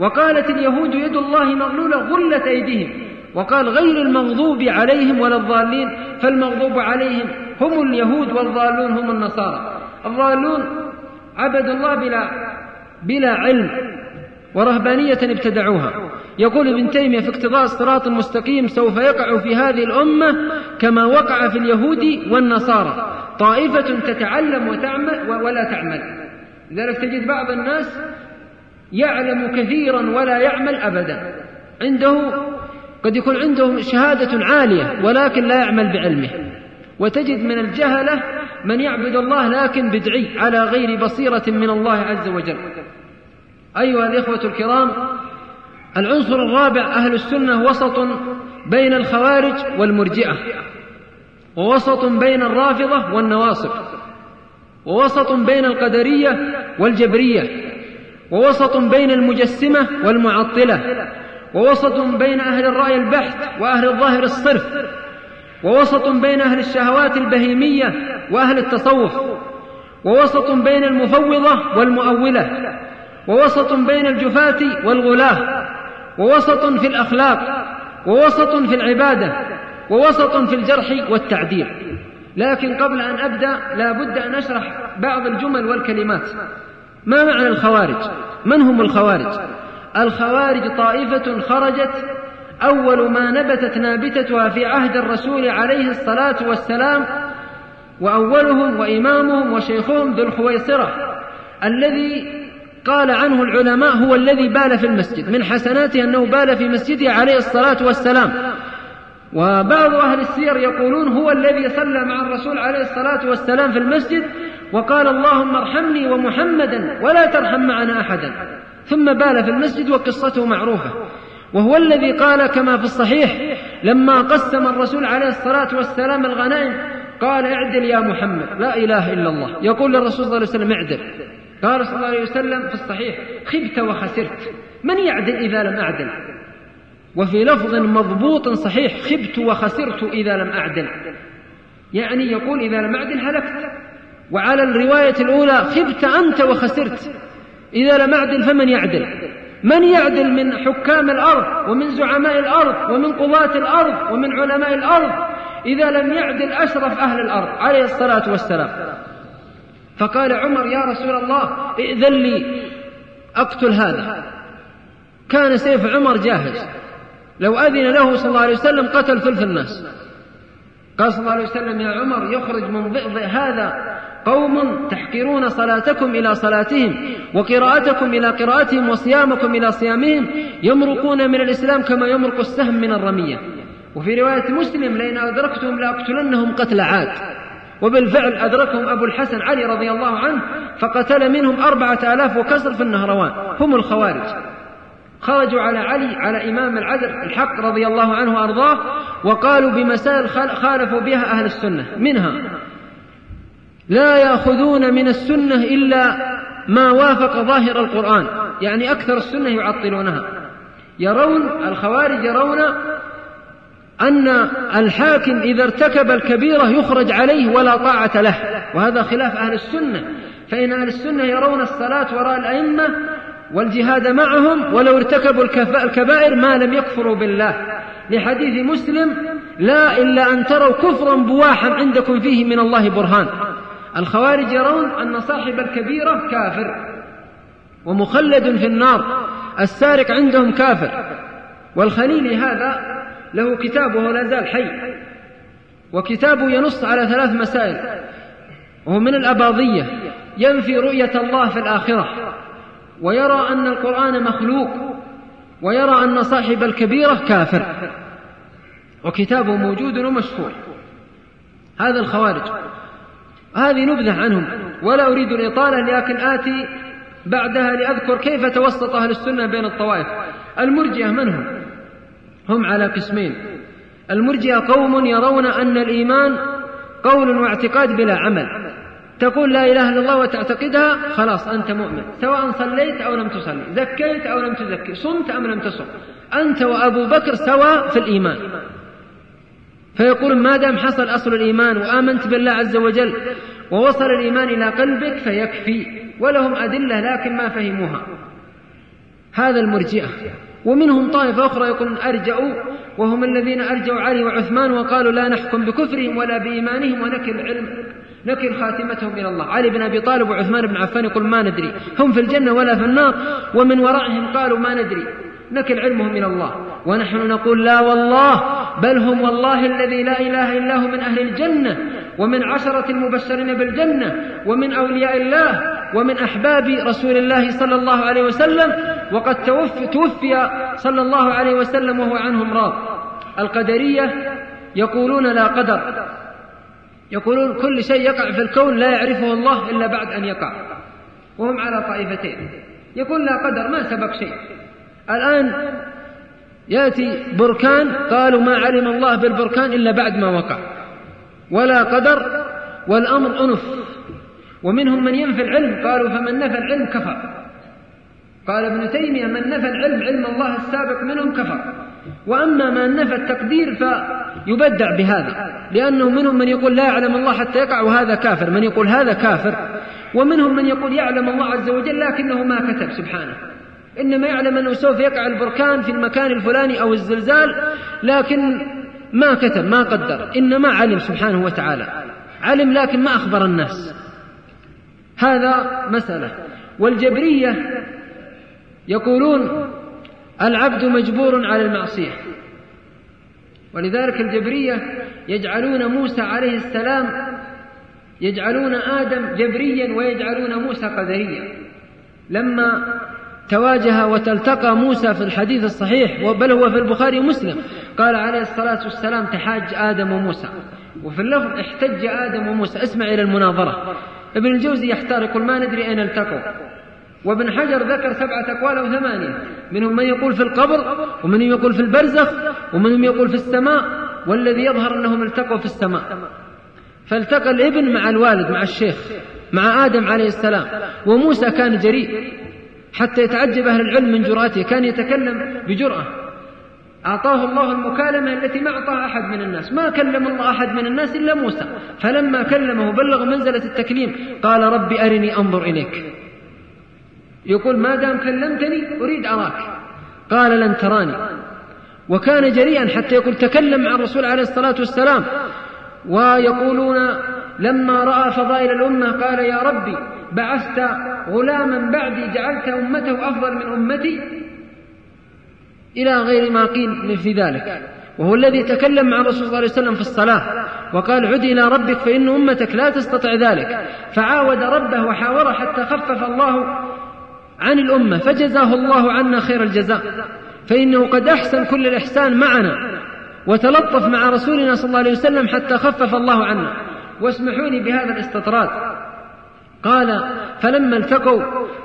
وقالت اليهود يد الله مغلولة غلت أيديهم. وقال غير المغضوب عليهم ولا الضالين فالمغضوب عليهم هم اليهود والضالون هم النصارى. الضالون عبدوا الله بلا بلا علم ورهبانية ابتدعوها. يقول ابن تيمية في اقتضاء الصراط المستقيم سوف يقع في هذه الأمة كما وقع في اليهود والنصارى. طائفة تتعلم وتعمل ولا تعمل. لذلك تجد بعض الناس يعلم كثيرا ولا يعمل أبدا. عنده قد يكون عنده شهادة عالية ولكن لا يعمل بعلمه. وتجد من الجهلة من يعبد الله لكن بدعي على غير بصيرة من الله عز وجل. أيها الإخوة الكرام العنصر الرابع أهل السنة وسط بين الخوارج والمرجئة ووسط بين الرافضة والنواصب ووسط بين القدرية والجبرية ووسط بين المجسمة والمعطلة ووسط بين أهل الرأي البحث وأهل الظاهر الصرف ووسط بين أهل الشهوات البهيمية وأهل التصوف ووسط بين المفوضة والمؤولة ووسط بين الجفاة والغلاة ووسط في الأخلاق ووسط في العبادة ووسط في الجرح والتعديل. لكن قبل أن أبدأ لا بد أن أشرح بعض الجمل والكلمات. ما معنى الخوارج؟ من هم الخوارج؟ الخوارج طائفة خرجت أول ما نبتت نابتتها في عهد الرسول عليه الصلاة والسلام وأولهم وإمامهم وشيخهم ذو الخويصرة الذي قال عنه العلماء هو الذي بال في المسجد. من حسناته أنه بال في مسجده عليه الصلاة والسلام. وبعض أهل السير يقولون هو الذي صلى مع الرسول عليه الصلاة والسلام في المسجد وقال اللهم ارحمني ومحمدا ولا ترحم معنا أحدا. ثم بال في المسجد وقصته معروفة. وهو الذي قال كما في الصحيح لما قسم الرسول عليه الصلاة والسلام الغنائم قال اعدل يا محمد لا إله إلا الله. يقول للرسول صلى الله عليه وسلم اعدل. قال صلى الله عليه وسلم في الصحيح خبت وخسرت. من يعدل إذا لم أعدل؟ وفي لفظ مضبوط صحيح خبت وخسرت إذا لم أعدل. يعني يقول إذا لم أعدل هلكت. وعلى الرواية الأولى خبت أنت وخسرت. إذا لم أعدل فمن يعدل؟ من يعدل من حكام الأرض ومن زعماء الأرض ومن قضاة الأرض ومن علماء الأرض؟ إذا لم يعدل أشرف أهل الأرض عليه الصلاة والسلام. فقال عمر يا رسول الله ائذن لي أقتل هذا. كان سيف عمر جاهز. لو أذن له صلى الله عليه وسلم قتل ثلث الناس. قال صلى الله عليه وسلم يا عمر يخرج من ضئضئ هذا قوم تحقرون صلاتكم إلى صلاتهم وقراءتكم إلى قراءتهم وصيامكم إلى صيامهم يمرقون من الإسلام كما يمرق السهم من الرمية. وفي رواية مسلم لئن أدركتهم لأقتلنهم قتل عاد. وبالفعل أدركهم أبو الحسن علي رضي الله عنه فقتل منهم أربعة آلاف وكسر في النهروان. هم الخوارج. خرجوا على علي على إمام العدل الحق رضي الله عنه وأرضاه وقالوا بمسائل خالفوا بها أهل السنة. منها لا يأخذون من السنة إلا ما وافق ظاهر القرآن. يعني أكثر السنة يعطلونها. يرون الخوارج يرون أن الحاكم إذا ارتكب الكبيرة يخرج عليه ولا طاعة له. وهذا خلاف أهل السنة. فإن أهل السنة يرون الصلاة وراء الأئمة والجهاد معهم ولو ارتكبوا الكبائر ما لم يكفروا بالله. لحديث مسلم لا إلا أن تروا كفرا بواحا عندكم فيه من الله برهان. الخوارج يرون أن صاحب الكبيرة كافر ومخلد في النار السارق عندهم كافر والخليلي هذا له كتاب وهو لا زال حي وكتابه ينص على ثلاث مسائل وهو من الأباضية ينفي رؤية الله في الآخرة ويرى أن القرآن مخلوق ويرى أن صاحب الكبيرة كافر وكتابه موجود ومشهور هذا الخوارج. هذه نبذة عنهم. ولا أريد الإطالة لكن آتي بعدها لأذكر كيف توسط أهل السنة بين الطوائف. المرجئة من هم؟ هم على قسمين. المرجئة قوم يرون أن الإيمان قول واعتقاد بلا عمل. تقول لا إله إلا الله وتعتقدها خلاص أنت مؤمن. سواء صليت أو لم تصلي زكيت أو لم تزكي صمت أم لم تصم. أنت وأبو بكر سواء في الإيمان. فيقول ما دام حصل أصل الإيمان وآمنت بالله عز وجل ووصل الإيمان إلى قلبك فيكفي ولهم أدلة لكن ما فهموها. هذا المرجئة. ومنهم طائفة أخرى يقولون أرجأوا وهم الذين أرجوا علي وعثمان وقالوا لا نحكم بكفرهم ولا بإيمانهم ونكل علم نكل خاتمتهم إلى الله. علي بن أبي طالب وعثمان بن عفان يقول ما ندري. هم في الجنة ولا في النار. ومن ورائهم قالوا ما ندري. نكل علمهم إلى الله. ونحن نقول لا والله. بل هم والله الذي لا إله إلا هو من أهل الجنة ومن عشرة المبشرين بالجنة ومن أولياء الله ومن أحباب رسول الله صلى الله عليه وسلم وقد توفي, توفي صلى الله عليه وسلم وهو عنهم راض. القدرية يقولون لا قدر. يقولون كل شيء يقع في الكون لا يعرفه الله إلا بعد أن يقع. وهم على طائفتين. يقول لا قدر ما سبق شيء. الآن يأتي بركان قالوا ما علم الله بالبركان إلا بعد ما وقع. ولا قدر والأمر أنف. ومنهم من ينفي العلم قالوا فمن نفى العلم كفر. قال ابن تيمية من نفى العلم علم الله السابق منهم كفر. وأما من نفى التقدير فيبدع بهذا. لأنه منهم من يقول لا يعلم الله حتى يقع وهذا كافر. من يقول هذا كافر. ومنهم من يقول يعلم الله عز وجل لكنه ما كتب سبحانه. إنما يعلم أنه سوف يقع البركان في المكان الفلاني أو الزلزال لكن ما كتب ما قدر إنما علم سبحانه وتعالى. علم لكن ما أخبر الناس. هذا مسألة. والجبرية يقولون العبد مجبور على المعصية. ولذلك الجبرية يجعلون موسى عليه السلام يجعلون آدم جبريا ويجعلون موسى قدريا. لما تواجه وتلتقى موسى في الحديث الصحيح بل هو في البخاري ومسلم. قال عليه الصلاة والسلام تحاج آدم وموسى. وفي اللفظ احتج آدم وموسى. اسمع إلى المناظرة. ابن الجوزي يحتار يقول ما ندري أين التقوا. وابن حجر ذكر سبعة أقوال أو ثمانية. منهم من يقول في القبر ومنهم يقول في البرزخ ومنهم يقول في السماء. والذي يظهر أنهم التقوا في السماء. فالتقى الابن مع الوالد مع الشيخ مع آدم عليه السلام. وموسى كان جريء. حتى يتعجب أهل العلم من جرأته. كان يتكلم بجرأة. أعطاه الله المكالمة التي ما أعطاها أحد من الناس. ما كلم الله أحد من الناس إلا موسى. فلما كلمه بلغ منزلة التكليم قال رب أرني أنظر إليك. يقول ما دام كلمتني أريد أراك. قال لن تراني. وكان جريئا حتى يقول تكلم مع الرسول عليه الصلاة والسلام. ويقولون لما رأى فضائل الأمة قال يا ربي بعثت غلاما بعدي جعلت أمته أفضل من أمتي إلى غير ما قيل في ذلك. وهو الذي تكلم مع الرسول صلى الله عليه وسلم في الصلاة وقال عد إلى ربك فإن أمتك لا تستطيع ذلك. فعاود ربه وحاوره حتى خفف الله عن الأمة فجزاه الله عنا خير الجزاء. فإنه قد أحسن كل الإحسان معنا وتلطف مع رسولنا صلى الله عليه وسلم حتى خفف الله عنا. واسمحوا لي بهذا الاستطراد. قال فلما التقوا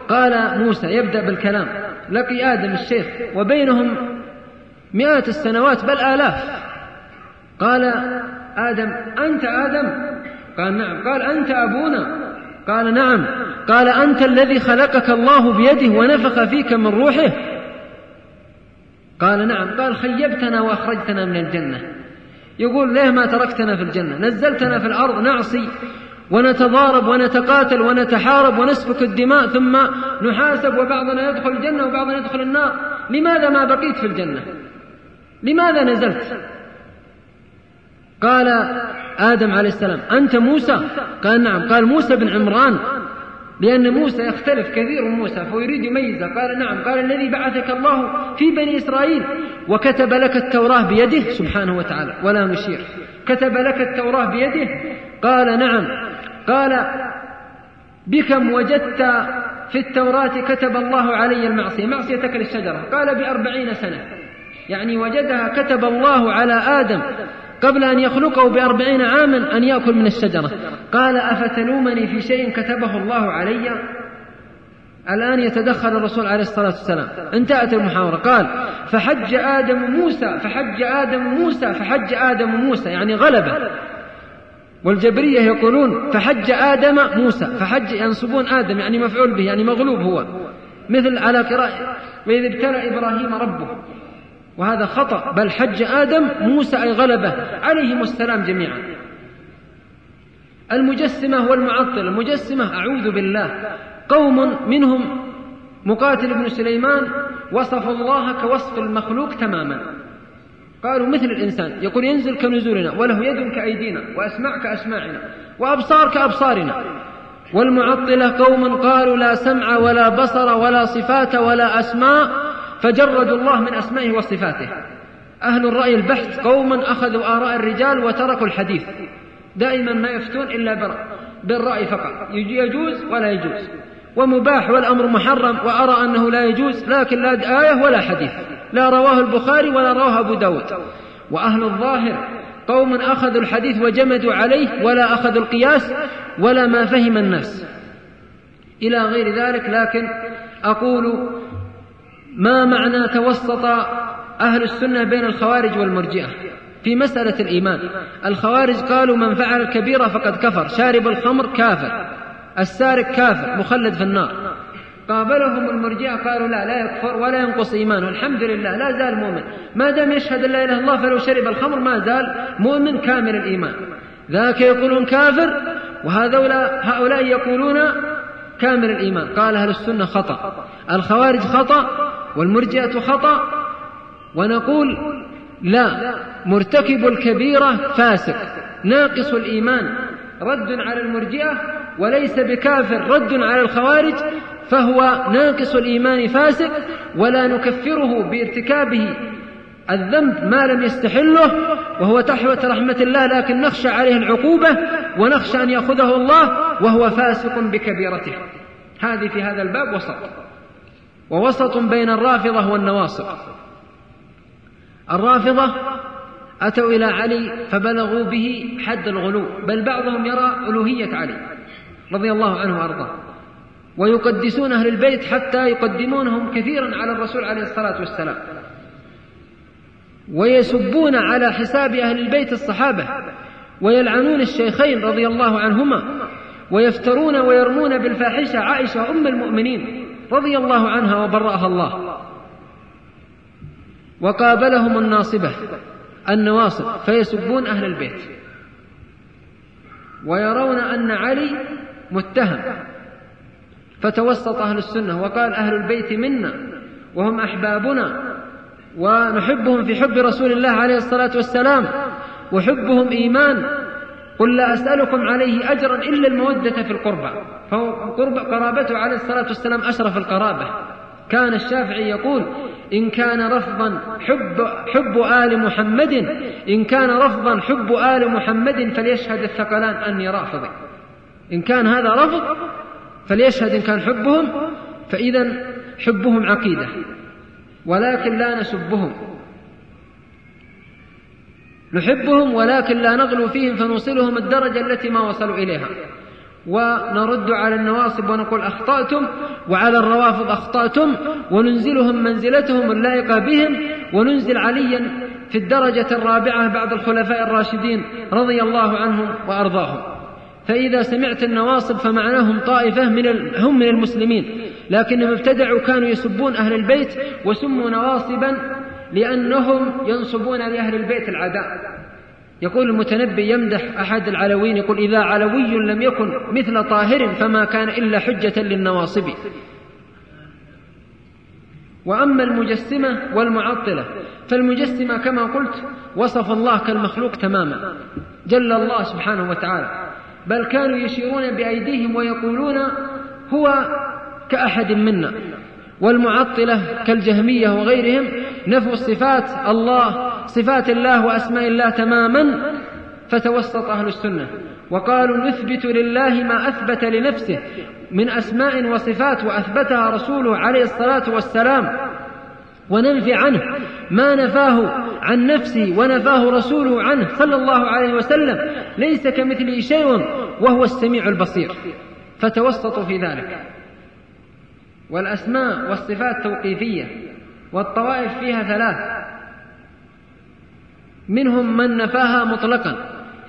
قال موسى يبدأ بالكلام. لقي آدم الشيخ وبينهم مئات السنوات بل آلاف. قال آدم أنت آدم؟ قال نعم. قال أنت أبونا؟ قال نعم. قال أنت الذي خلقك الله بيده ونفخ فيك من روحه؟ قال نعم. قال خيبتنا وأخرجتنا من الجنة. يقول ليه ما تركتنا في الجنة؟ نزلتنا في الأرض نعصي ونتضارب ونتقاتل ونتحارب ونسفك الدماء ثم نحاسب وبعضنا يدخل الجنة وبعضنا يدخل النار. لماذا ما بقيت في الجنة؟ لماذا نزلت؟ قال آدم عليه السلام أنت موسى؟ قال نعم قال موسى بن عمران لأن موسى يختلف كثير موسى فيريد يميزه. قال نعم قال الذي بعثك الله في بني إسرائيل وكتب لك التوراة بيده سبحانه وتعالى ولا نشير. كتب لك التوراة بيده قال نعم. قال بكم وجدت في التوراة كتب الله علي المعصية معصية تكل الشجرة قال بأربعين سنة. يعني وجدها كتب الله على آدم. قبل أن يخلقه بأربعين عاما أن يأكل من الشجرة. قال أفتلومني في شيء كتبه الله علي؟ الآن يتدخل الرسول عليه الصلاة والسلام. انتهت المحاورة. قال فحج آدم موسى فحج آدم موسى فحج آدم موسى يعني غلبة. والجبرية يقولون فحج آدم موسى فحج ينصبون آدم يعني مفعول به يعني مغلوب هو. مثل على قراءة وإذ ابتلى إبراهيم ربه. وهذا خطأ. بل حج آدم موسى أي غلبه. عليهم السلام جميعا. المجسمة والمعطلة المجسمة أعوذ بالله. قوم منهم مقاتل بن سليمان وصف الله كوصف المخلوق تماما. قالوا مثل الإنسان. يقول ينزل كنزولنا وله يد كأيدينا وأسمع كأسماعنا وأبصار كأبصارنا. والمعطلة قوم قالوا لا سمع ولا بصر ولا صفات ولا أسماء فجردوا الله من أسمائه وصفاته. أهل الرأي البحث قوما أخذوا آراء الرجال وتركوا الحديث. دائما ما يفتون إلا بالرأي فقط. يجوز ولا يجوز. ومباح والأمر محرم وأرى أنه لا يجوز لكن لا آية ولا حديث. لا رواه البخاري ولا رواه أبو داود. وأهل الظاهر قوم أخذوا الحديث وجمدوا عليه ولا أخذوا القياس ولا ما فهم الناس. إلى غير ذلك لكن أقول ما معنى توسط أهل السنة بين الخوارج والمرجئة؟ في مسألة الإيمان. الخوارج قالوا من فعل الكبيرة فقد كفر شارب الخمر كافر السارق كافر مخلد في النار. قابلهم المرجئة قالوا لا لا يكفر ولا ينقص إيمانه الحمد لله لا زال مؤمن. ما دام يشهد لا إله إلا الله فلو شرب الخمر ما زال مؤمن كامل الإيمان. ذاك يقولون كافر وهؤلاء هؤلاء يقولون كامل الإيمان. قال أهل السنة خطأ. الخوارج خطأ والمرجئة خطأ ونقول لا مرتكب الكبيرة فاسق ناقص الإيمان رد على المرجئة وليس بكافر رد على الخوارج فهو ناقص الإيمان فاسق ولا نكفره بارتكابه الذنب ما لم يستحله وهو تحوة رحمة الله لكن نخشى عليه العقوبة ونخشى أن يأخذه الله وهو فاسق بكبيرته. هذه في هذا الباب وسط. ووسط بين الرافضة والنواصب. الرافضة أتوا إلى علي فبلغوا به حد الغلو بل بعضهم يرى ألوهية علي رضي الله عنه وأرضاه. ويقدسون أهل البيت حتى يقدمونهم كثيرا على الرسول عليه الصلاة والسلام. ويسبون على حساب أهل البيت الصحابة ويلعنون الشيخين رضي الله عنهما ويفترون ويرمون بالفاحشة عائشة أم المؤمنين. رضي الله عنها وبرأها الله. وقابلهم الناصبة النواصب فيسبون أهل البيت. ويرون أن علي متهم. فتوسط أهل السنة وقال أهل البيت منا وهم أحبابنا ونحبهم في حب رسول الله عليه الصلاة والسلام وحبهم إيمان. قل لا أسألكم عليه أجرا إلا المودة في القربى. فهو قرابته عليه الصلاة والسلام أشرف القرابة. كان الشافعي يقول إن كان رفضا حب حب آل محمد إن كان رفضا حب آل محمد فليشهد الثقلان أني رافض. إن كان هذا رفض فليشهد إن كان حبهم فإذا حبهم عقيدة. ولكن لا نسبهم. نحبهم ولكن لا نغلو فيهم فنوصلهم الدرجة التي ما وصلوا إليها. ونرد على النواصب ونقول أخطأتم وعلى الروافض أخطأتم وننزلهم منزلتهم اللائقة بهم وننزل عليا في الدرجة الرابعة بعد الخلفاء الراشدين رضي الله عنهم وأرضاهم. فإذا سمعت النواصب فمعناهم طائفة من هم من المسلمين. لكنهم ابتدعوا كانوا يسبون أهل البيت وسموا نواصبا لأنهم ينصبون لأهل البيت العداء. يقول المتنبي يمدح أحد العلويين يقول إذا علوي لم يكن مثل طاهر فما كان إلا حجة للنواصب. وأما المجسمة والمعطلة فالمجسمة كما قلت وصف الله كالمخلوق تماما جل الله سبحانه وتعالى. بل كانوا يشيرون بأيديهم ويقولون هو كأحد منا. والمعطلة كالجهمية وغيرهم نفوا الصفات الله صفات الله وأسماء الله تماما فتوسط أهل السنة. وقالوا نثبت لله ما أثبت لنفسه من أسماء وصفات وأثبتها رسوله عليه الصلاة والسلام. وننفي عنه ما نفاه عن نفسه ونفاه رسوله عنه صلى الله عليه وسلم. ليس كمثله شيء وهو السميع البصير. فتوسطوا في ذلك. والأسماء والصفات توقيفية والطوائف فيها ثلاث. منهم من نفاها مطلقا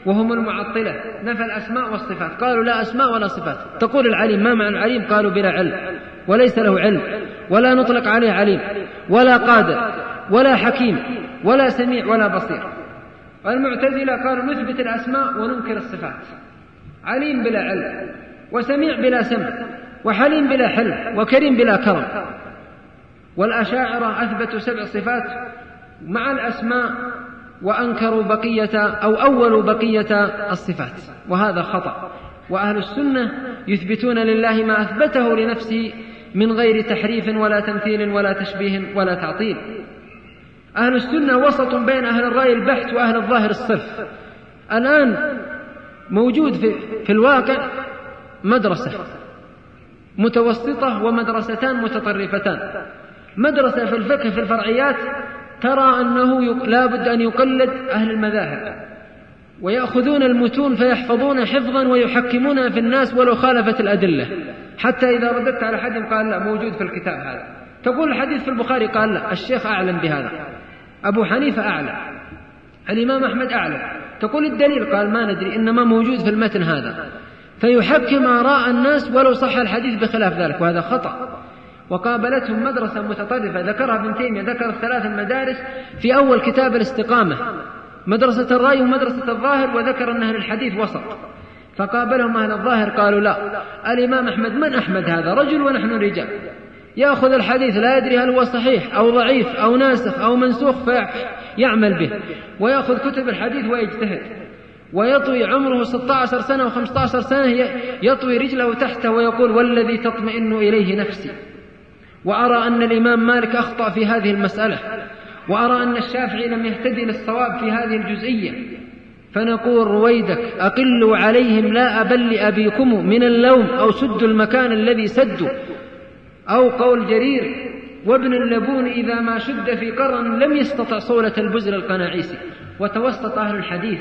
وهم المعطلة. نفى الأسماء والصفات. قالوا لا أسماء ولا صفات. تقول العليم ما معنى العليم؟ قالوا بلا علم. وليس له علم. ولا نطلق عليه عليم. ولا قادر. ولا حكيم. ولا سميع ولا بصير. المعتزلة قالوا نثبت الأسماء وننكر الصفات. عليم بلا علم. وسميع بلا سمع. وحليم بلا حلم وكريم بلا كرم. والأشاعرة أثبتوا سبع صفات مع الأسماء وأنكروا بقية أو أولوا بقية الصفات وهذا خطأ. وأهل السنة يثبتون لله ما أثبته لنفسه من غير تحريف ولا تمثيل ولا تشبيه ولا تعطيل. أهل السنة وسط بين أهل الرأي البحث وأهل الظاهر الصرف. الآن موجود في, في الواقع مدرسة. متوسطة ومدرستان متطرفتان. مدرسة في الفقه في الفرعيات ترى أنه لا بد أن يقلد أهل المذاهب. ويأخذون المتون فيحفظون حفظا ويحكمونها في الناس ولو خالفت الأدلة. حتى إذا رددت على حد قال لا موجود في الكتاب هذا. تقول الحديث في البخاري قال لا الشيخ أعلم بهذا. أبو حنيفة أعلم. الإمام أحمد أعلم. تقول الدليل قال ما ندري إنما موجود في المتن هذا. فيحكم آراء الناس ولو صح الحديث بخلاف ذلك وهذا خطأ. وقابلتهم مدرسة متطرفة ذكرها ابن تيمية ذكر الثلاث المدارس في أول كتاب الاستقامة مدرسة الرأي ومدرسة الظاهر وذكر أن أهل الحديث وسط. فقابلهم أهل الظاهر قالوا لا الإمام أحمد من أحمد هذا؟ رجل ونحن رجال. يأخذ الحديث لا يدري هل هو صحيح أو ضعيف أو ناسخ أو منسوخ فيعمل به ويأخذ كتب الحديث ويجتهد. ويطوي عمره 16 سنة و15 سنة يطوي رجله تحته ويقول والذي تطمئن إليه نفسي. وأرى أن الإمام مالك أخطأ في هذه المسألة. وأرى أن الشافعي لم يهتدي للصواب في هذه الجزئية. فنقول رويدك أقلوا عليهم لا أبل لأبيكم من اللوم أو سدوا المكان الذي سدوا. أو قول جرير وابن اللبون إذا ما شد في قرن لم يستطع صولة البزر القناعيسي. وتوسط أهل الحديث.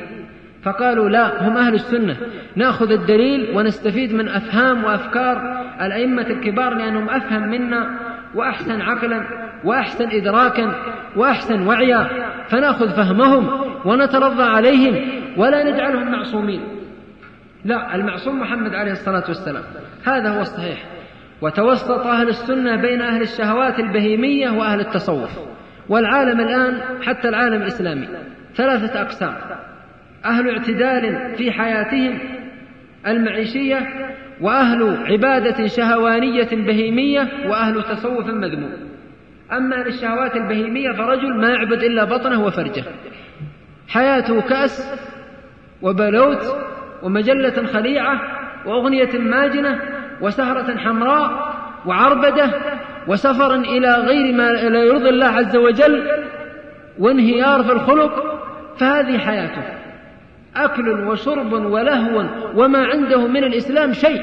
فقالوا لا هم أهل السنة. نأخذ الدليل ونستفيد من أفهام وأفكار الأئمة الكبار لأنهم أفهم منا وأحسن عقلا وأحسن إدراكا وأحسن وعيا. فنأخذ فهمهم ونترضى عليهم ولا نجعلهم معصومين. لا المعصوم محمد عليه الصلاة والسلام. هذا هو الصحيح. وتوسط أهل السنة بين أهل الشهوات البهيمية وأهل التصوف. والعالم الآن حتى العالم الإسلامي ثلاثة أقسام. أهل اعتدال في حياتهم المعيشية وأهل عبادة شهوانية بهيمية وأهل تصوف مذموم. أما للشهوات البهيمية فرجل ما يعبد إلا بطنه وفرجه. حياته كأس وبلوت ومجلة خليعة وأغنية ماجنة وسهرة حمراء وعربدة وسفر إلى غير ما لا يرضي الله عز وجل وانهيار في الخلق فهذه حياته. أكل وشرب ولهو وما عنده من الإسلام شيء.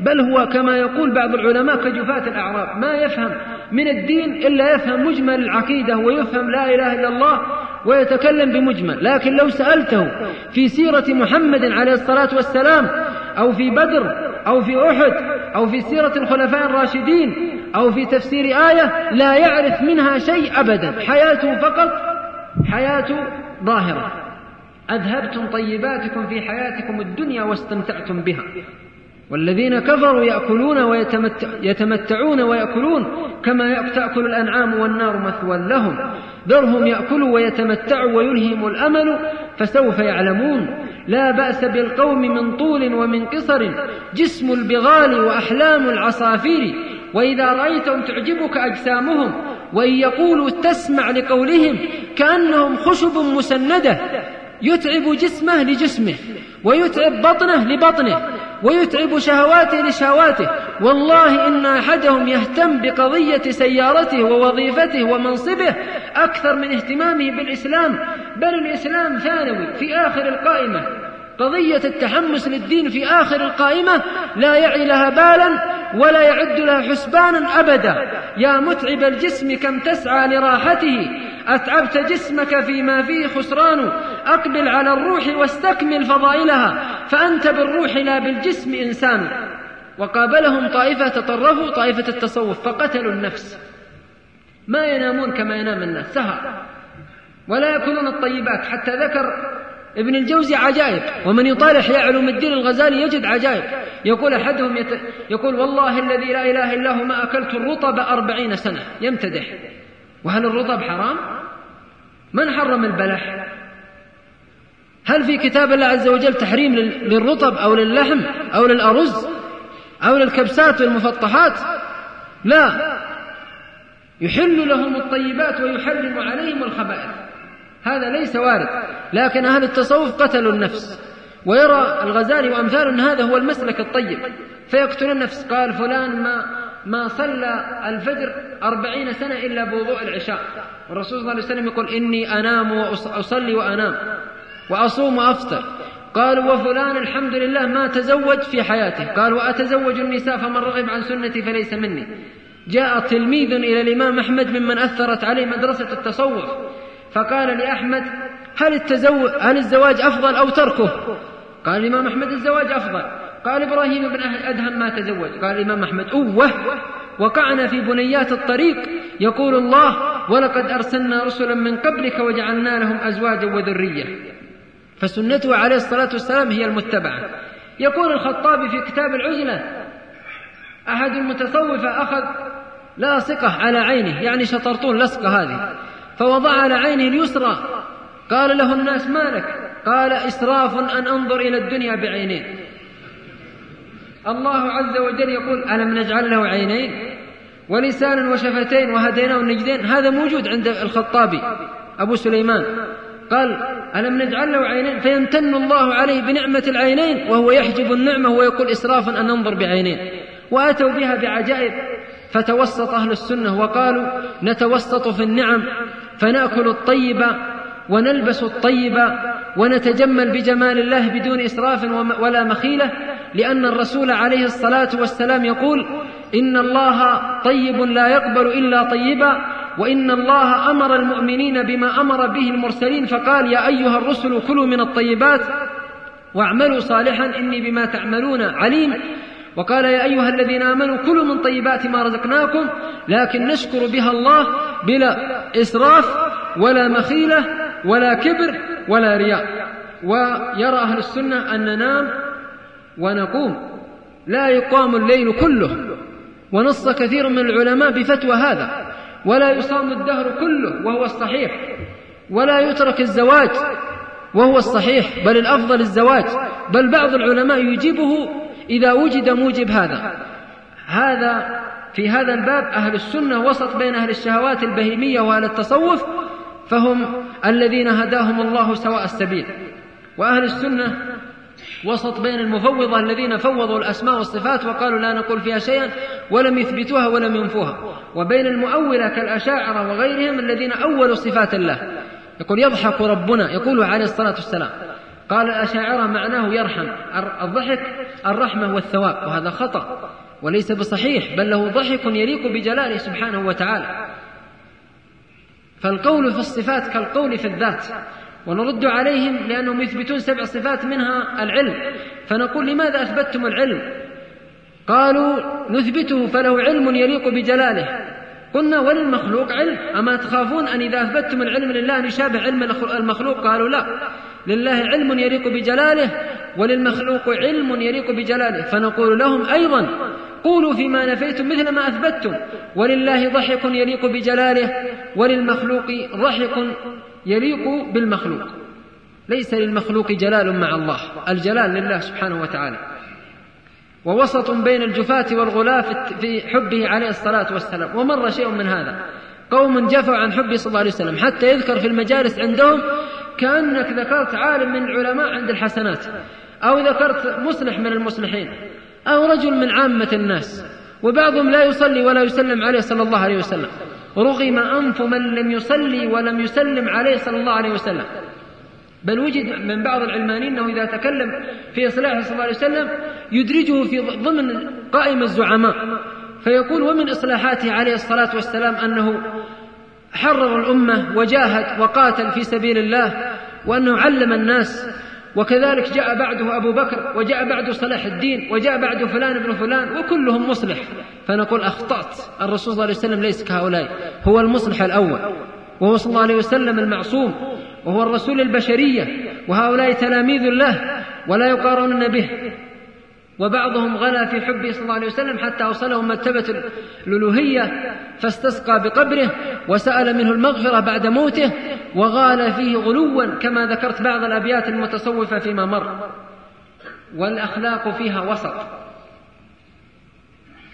بل هو كما يقول بعض العلماء كجفاة الأعراب ما يفهم من الدين إلا يفهم مجمل العقيدة ويفهم لا إله إلا الله ويتكلم بمجمل. لكن لو سألته في سيرة محمد عليه الصلاة والسلام أو في بدر أو في أحد أو في سيرة الخلفاء الراشدين أو في تفسير آية لا يعرف منها شيء أبدا. حياته فقط حياة ظاهرة. أذهبتم طيباتكم في حياتكم الدنيا واستمتعتم بها. والذين كفروا يأكلون ويتمتعون ويأكلون كما تأكل الأنعام والنار مثوى لهم. ذرهم يأكلوا ويتمتعوا ويلهم الأمل فسوف يعلمون. لا بأس بالقوم من طول ومن قصر. جسم البغال وأحلام العصافير. وإذا رأيتهم تعجبك أجسامهم وإن يقولوا تسمع لقولهم كأنهم خشب مسندة. يتعب جسمه لجسمه ويتعب بطنه لبطنه ويتعب شهواته لشهواته. والله إن أحدهم يهتم بقضية سيارته ووظيفته ومنصبه أكثر من اهتمامه بالإسلام. بل الإسلام ثانوي في آخر القائمة. قضية التحمس للدين في آخر القائمة لا يعي لها بالا ولا يعد لها حسبانا أبدا. يا متعب الجسم كم تسعى لراحته. أتعبت جسمك فيما فيه خسران. أقبل على الروح واستكمل فضائلها فأنت بالروح لا بالجسم إنسان. وقابلهم طائفة تطرفوا طائفة التصوف فقتلوا النفس. ما ينامون كما ينام الناس سهر. ولا يأكلون الطيبات حتى ذكر ابن الجوزي عجائب. ومن يطالع يا علوم الدين الغزالي يجد عجائب. يقول أحدهم يت... يقول والله الذي لا إله إلا هو ما أكلت الرطب أربعين سنة. يمتدح. وهل الرطب حرام؟ من حرم البلح؟ هل في كتاب الله عز وجل تحريم للرطب أو للحم أو للأرز أو للكبسات والمفطحات؟ لا. يحل لهم الطيبات ويحرم عليهم الخبائث. هذا ليس وارد. لكن أهل التصوف قتلوا النفس. ويرى الغزالي وأمثاله أن هذا هو المسلك الطيب. فيقتل النفس. قال فلان ما ما صلى الفجر أربعين سنة إلا بوضوء العشاء. والرسول صلى الله عليه وسلم يقول إني أنام وأصلي وأنام. وأصوم وأفطر. قالوا وفلان الحمد لله ما تزوج في حياته. قال وأتزوج النساء فمن رغب عن سنتي فليس مني. جاء تلميذ إلى الإمام أحمد ممن أثرت عليه مدرسة التصوف. فقال لأحمد هل التزوج هل الزواج أفضل أو تركه؟ قال الإمام أحمد الزواج أفضل. قال إبراهيم بن أدهم ما تزوج. قال الإمام أحمد أوه! وقعنا في بنيات الطريق. يقول الله ولقد أرسلنا رسلا من قبلك وجعلنا لهم أزواجا وذرية. فسنته عليه الصلاة والسلام هي المتبعة. يقول الخطابي في كتاب العزلة أحد المتصوفة أخذ لاصقة على عينه يعني شطرطون لصقة هذه فوضع على عينه اليسرى قال له الناس ما لك؟ قال إسراف أن أنظر إلى الدنيا بعينين الله عز وجل يقول ألم نجعل له عينين؟ ولسانا وشفتين وهديناه النجدين؟ هذا موجود عند الخطابي أبو سليمان. قال ألم نجعل له عينين؟ فيمتن الله عليه بنعمة العينين وهو يحجب النعمة ويقول إسرافا أن ننظر بعينين. وأتوا بها بعجائب فتوسط أهل السنة وقالوا نتوسط في النعم فنأكل الطيب ونلبس الطيب ونتجمل بجمال الله بدون إسراف ولا مخيلة لأن الرسول عليه الصلاة والسلام يقول إن الله طيب لا يقبل إلا طيبا وإن الله أمر المؤمنين بما أمر به المرسلين فقال يا أيها الرسل كلوا من الطيبات واعملوا صالحا إني بما تعملون عليم. وقال يا أيها الذين آمنوا كلوا من طيبات ما رزقناكم لكن نشكر بها الله بلا إسراف ولا مخيلة. ولا كبر ولا رياء. ويرى أهل السنة أن ننام ونقوم. لا يقام الليل كله. ونص كثير من العلماء بفتوى هذا. ولا يصام الدهر كله وهو الصحيح. ولا يترك الزواج وهو الصحيح. بل الأفضل الزواج. بل بعض العلماء يجيبه إذا وجد موجب هذا. هذا في هذا الباب أهل السنة وسط بين أهل الشهوات البهيمية وأهل التصوف فهم الذين هداهم الله سواء السبيل. وأهل السنة وسط بين المفوضة الذين فوضوا الأسماء والصفات وقالوا لا نقول فيها شيئا ولم يثبتوها ولم ينفوها. وبين المؤولة كالأشاعرة وغيرهم الذين أولوا صفات الله. يقول يضحك ربنا يقول عليه الصلاة والسلام. قال الأشاعرة معناه يرحم الضحك الرحمة والثواب وهذا خطأ وليس بصحيح بل له ضحك يليق بجلاله سبحانه وتعالى. فالقول في الصفات كالقول في الذات ونرد عليهم لأنهم يثبتون سبع صفات منها العلم. فنقول لماذا أثبتتم العلم؟ قالوا نثبته فله علم يليق بجلاله. قلنا وللمخلوق علم أما تخافون أن إذا أثبتتم العلم لله أن يشابه علم المخلوق؟ قالوا لا. لله علم يليق بجلاله وللمخلوق علم يليق بجلاله. فنقول لهم أيضا قولوا فيما نفيتم مثل ما أثبتتم. ولله ضحك يليق بجلاله وللمخلوق ضحك يليق بالمخلوق. ليس للمخلوق جلال مع الله الجلال لله سبحانه وتعالى. ووسط بين الجفاة والغلاة في حبه عليه الصلاة والسلام. ومر شيء من هذا. قوم جفوا عن حبه صلى الله عليه وسلم. حتى يذكر في المجالس عندهم كأنك ذكرت عالم من العلماء عند الحسنات. أو ذكرت مصلح من المصلحين. أو رجل من عامة الناس. وبعضهم لا يصلي ولا يسلم عليه صلى الله عليه وسلم. رغم أنف من لم يصلي ولم يسلم عليه صلى الله عليه وسلم. بل وجد من بعض العلمانيين أنه إذا تكلم في إصلاحه صلى الله عليه وسلم يدرجه في ضمن قائمة الزعماء. فيقول ومن إصلاحاته عليه الصلاة والسلام أنه حرر الأمة وجاهد وقاتل في سبيل الله وأنه علم الناس وكذلك جاء بعده أبو بكر وجاء بعده صلاح الدين وجاء بعده فلان ابن فلان وكلهم مصلح. فنقول أخطأت. الرسول صلى الله عليه وسلم ليس كهؤلاء هو المصلح الأول. وهو صلى الله عليه وسلم المعصوم وهو الرسول البشرية وهؤلاء تلاميذ الله ولا يقارنون به. وبعضهم غلا في حبه صلى الله عليه وسلم حتى أوصله مرتبة الألوهية فاستسقى بقبره وسأل منه المغفرة بعد موته وغال فيه غلوا كما ذكرت بعض الأبيات المتصوفة فيما مر. والأخلاق فيها وسط.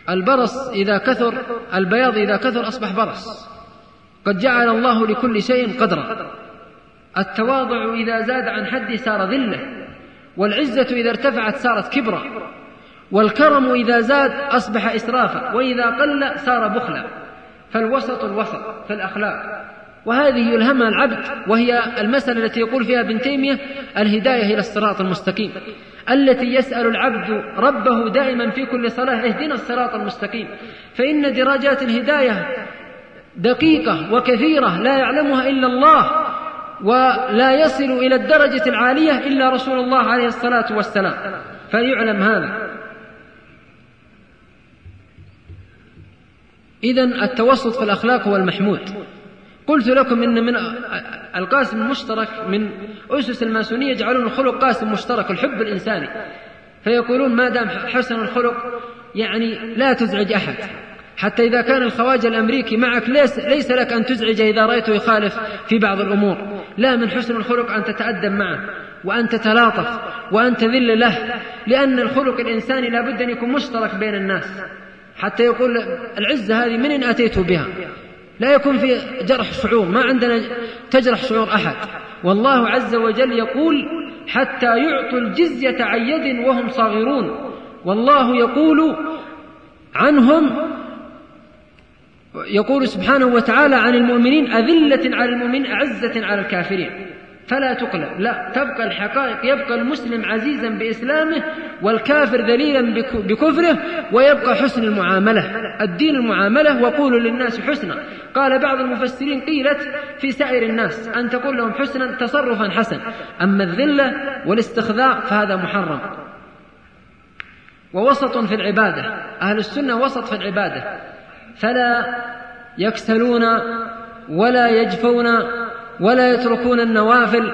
البرص إذا كثر البياض إذا كثر أصبح برص. قد جعل الله لكل شيء قدرا. التواضع إذا زاد عن حد صار ذلة والعزة إذا ارتفعت صارت كبرا والكرم إذا زاد أصبح إسرافا وإذا قل صار بخلا فالوسط الوسط في الأخلاق. وهذه يلهمها العبد وهي المسألة التي يقول فيها ابن تيمية الهداية إلى الصراط المستقيم. التي يسأل العبد ربه دائما في كل صلاة اهدنا الصراط المستقيم. فإن درجات الهداية دقيقة وكثيرة لا يعلمها إلا الله. ولا يصل إلى الدرجة العالية إلا رسول الله عليه الصلاة والسلام. فليعلم هذا. إذا التوسط في الأخلاق هو المحمود. قلت لكم إن من القاسم المشترك من أسس الماسونية يجعلون الخلق قاسم مشترك الحب الإنساني. فيقولون ما دام حسن الخلق يعني لا تزعج أحد. حتى إذا كان الخواجة الأمريكي معك ليس, ليس لك أن تزعجه إذا رأيته يخالف في بعض الأمور. لا من حسن الخلق أن تتأدب معه وأن تتلاطف وأن تذل له لأن الخلق الإنساني لا بد أن يكون مشترك بين الناس. حتى يقول العزة هذه من إن أتيت بها؟ لا يكون في جرح شعور ما عندنا تجرح شعور أحد. والله عز وجل يقول حتى يعطوا الجزية عن يد وهم صاغرون. والله يقول عنهم يقول سبحانه وتعالى عن المؤمنين أذلة على المؤمنين أعزة على الكافرين. فلا تقلب لا تبقى الحقائق يبقى المسلم عزيزا بإسلامه والكافر ذليلا بكفره ويبقى حسن المعاملة الدين المعاملة وقولوا للناس حسنا. قال بعض المفسرين قيلت في سائر الناس أن تقول لهم حسنا تصرفا حسن أما الذلة والاستخذاء فهذا محرم. ووسط في العبادة أهل السنة وسط في العبادة. فلا يكسلون ولا يجفون ولا يتركون النوافل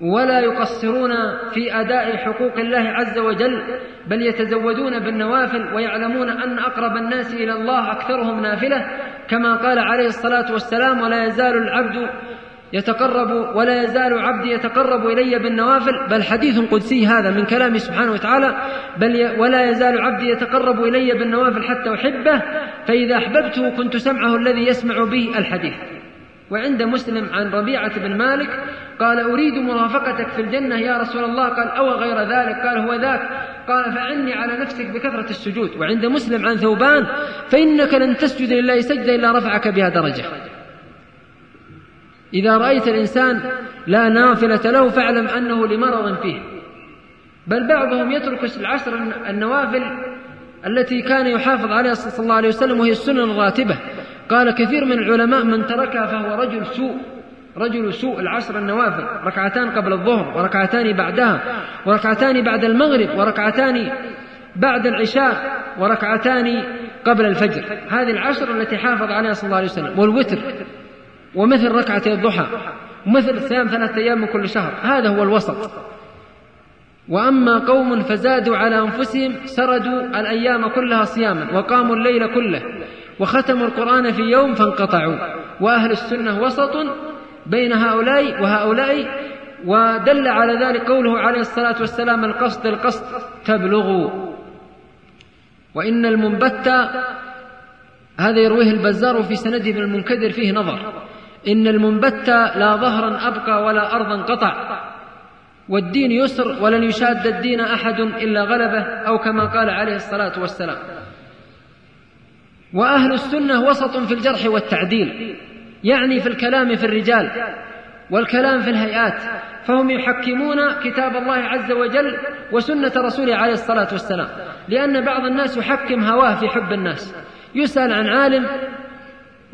ولا يقصرون في أداء حقوق الله عز وجل بل يتزودون بالنوافل ويعلمون أن أقرب الناس إلى الله أكثرهم نافلة كما قال عليه الصلاة والسلام ولا يزال العبد يتقرب ولا يزال عبدي يتقرب إلي بالنوافل بل حديث قدسي هذا من كلامه سبحانه وتعالى بل ولا يزال عبدي يتقرب إلي بالنوافل حتى أحبه فإذا أحببته كنت سمعه الذي يسمع به الحديث. وعند مسلم عن ربيعة بن مالك قال أريد مرافقتك في الجنة يا رسول الله. قال أو غير ذلك؟ قال هو ذاك. قال فعني على نفسك بكثرة السجود. وعند مسلم عن ثوبان فإنك لن تسجد لله سجدة إلا رفعك بها درجة. إذا رأيت الإنسان لا نافلة له فاعلم أنه لمرض فيه. بل بعضهم يترك العشر النوافل التي كان يحافظ عليها صلى الله عليه وسلم وهي السنن الراتبة. قال كثير من العلماء من تركها فهو رجل سوء رجل سوء العشر النوافل. ركعتان قبل الظهر وركعتان بعدها وركعتان بعد المغرب وركعتان بعد العشاء وركعتان قبل الفجر. هذه العشر التي حافظ عليها صلى الله عليه وسلم والوتر ومثل ركعتي الضحى ومثل صيام ثلاثة أيام من كل شهر هذا هو الوسط. وأما قوم فزادوا على أنفسهم سردوا الأيام كلها صياما وقاموا الليل كله وختموا القرآن في يوم فانقطعوا. وأهل السنة وسط بين هؤلاء وهؤلاء ودل على ذلك قوله عليه الصلاة والسلام القصد القصد تبلغوا. وإن المنبت هذا يرويه البزار في سنده ابن المنكدر فيه نظر. إن المنبت لا ظهرا أبقى ولا أرضا قطع والدين يسر ولن يشاد الدين أحد إلا غلبه أو كما قال عليه الصلاة والسلام. وأهل السنة وسط في الجرح والتعديل يعني في الكلام في الرجال والكلام في الهيئات فهم يحكمون كتاب الله عز وجل وسنة رسوله عليه الصلاة والسلام. لأن بعض الناس يحكم هواه في حب الناس. يسأل عن عالم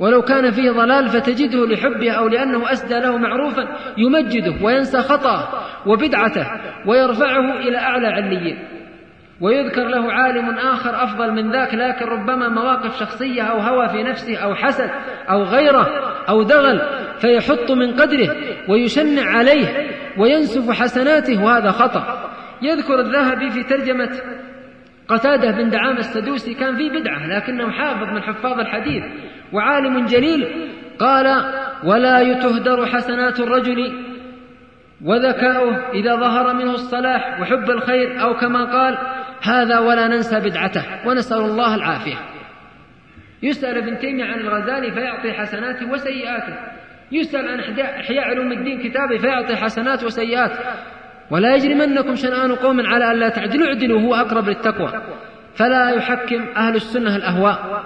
ولو كان فيه ضلال فتجده لحبه أو لأنه أسدى له معروفا يمجده وينسى خطأه وبدعته ويرفعه إلى أعلى عليين. ويذكر له عالم آخر أفضل من ذاك لكن ربما مواقف شخصية أو هوى في نفسه أو حسد أو غيره أو دغل فيحط من قدره ويشنع عليه وينسف حسناته وهذا خطأ. يذكر الذهبي في ترجمة قتادة بن دعامة السدوسي كان في بدعة لكنه حافظ من حفاظ الحديث وعالم جليل. قال ولا تهدر حسنات الرجل وذكاؤه إذا ظهر منه الصلاح وحب الخير أو كما قال هذا ولا ننسى بدعته ونسأل الله العافية. يسأل ابن تيمية عن الغزالي فيعطي حسناته وسيئاته. يسأل عن إحياء علوم الدين كتابه فيعطي حسنات وسيئات. ولا يجرمنكم شنآن قوم على ألا تعدلوا اعدلوا هو أقرب للتقوى. فلا يحكم أهل السنة الأهواء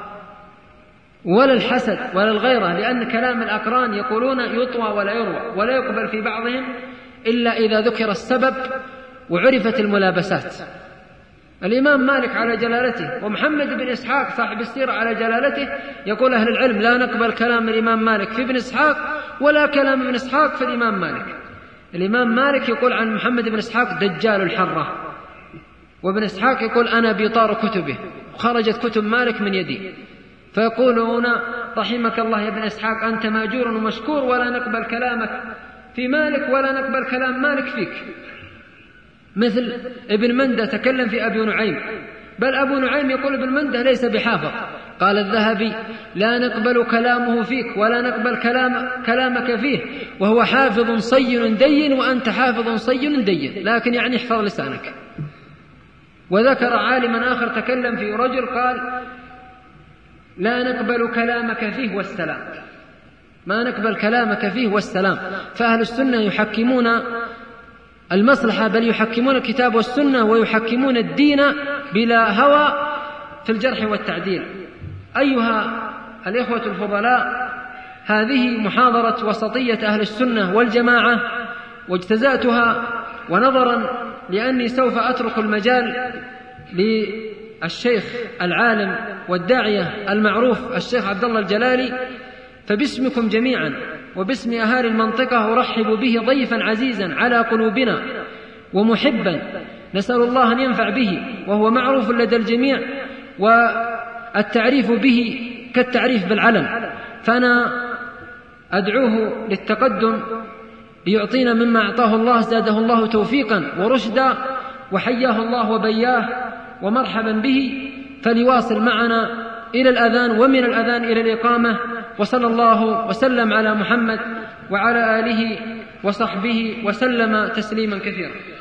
ولا الحسد ولا الغيرة لأن كلام الأقران يقولون يطوى ولا يروى ولا يقبل في بعضهم إلا إذا ذكر السبب وعرفت الملابسات. الإمام مالك على جلالته ومحمد بن إسحاق صاحب السيرة على جلالته يقول أهل العلم لا نقبل كلام الإمام مالك في ابن إسحاق ولا كلام ابن إسحاق في الإمام مالك. الإمام مالك يقول عن محمد بن إسحاق دجال الحرة وابن إسحاق يقول أنا بيطار كتبه خرجت كتب مالك من يدي. فيقولون رحمك الله يا ابن إسحاق أنت مأجور ومشكور ولا نقبل كلامك في مالك ولا نقبل كلام مالك فيك. مثل ابن منده تكلم في أبي نعيم. بل أبو نعيم يقول ابن مندة ليس بحافظ. قال الذهبي لا نقبل كلامه فيك ولا نقبل كلام كلامك فيه وهو حافظ صين دين وأنت حافظ صين دين لكن يعني احفظ لسانك. وذكر عالما آخر تكلم في رجل قال لا نقبل كلامك فيه والسلام. ما نقبل كلامك فيه والسلام. فأهل السنة يحكمون المصلحة بل يحكمون الكتاب والسنة ويحكمون الدين بلا هوى في الجرح والتعديل. أيها الإخوة الفضلاء هذه محاضرة وسطية أهل السنة والجماعة واجتزأتها ونظرا لأني سوف أترك المجال للشيخ العالم والداعية المعروف الشيخ عبد الله الجلالي فباسمكم جميعا. وباسم أهالي المنطقة أرحب به ضيفا عزيزا على قلوبنا ومحبا. نسأل الله أن ينفع به وهو معروف لدى الجميع والتعريف به كالتعريف بالعلم. فأنا أدعوه للتقدم ليعطينا مما أعطاه الله زاده الله توفيقا ورشدا وحياه الله وبياه ومرحبا به. فليواصل معنا إلى الأذان ومن الأذان إلى الإقامة. وصلى الله وسلم على محمد وعلى آله وصحبه وسلم تسليما كثيرا.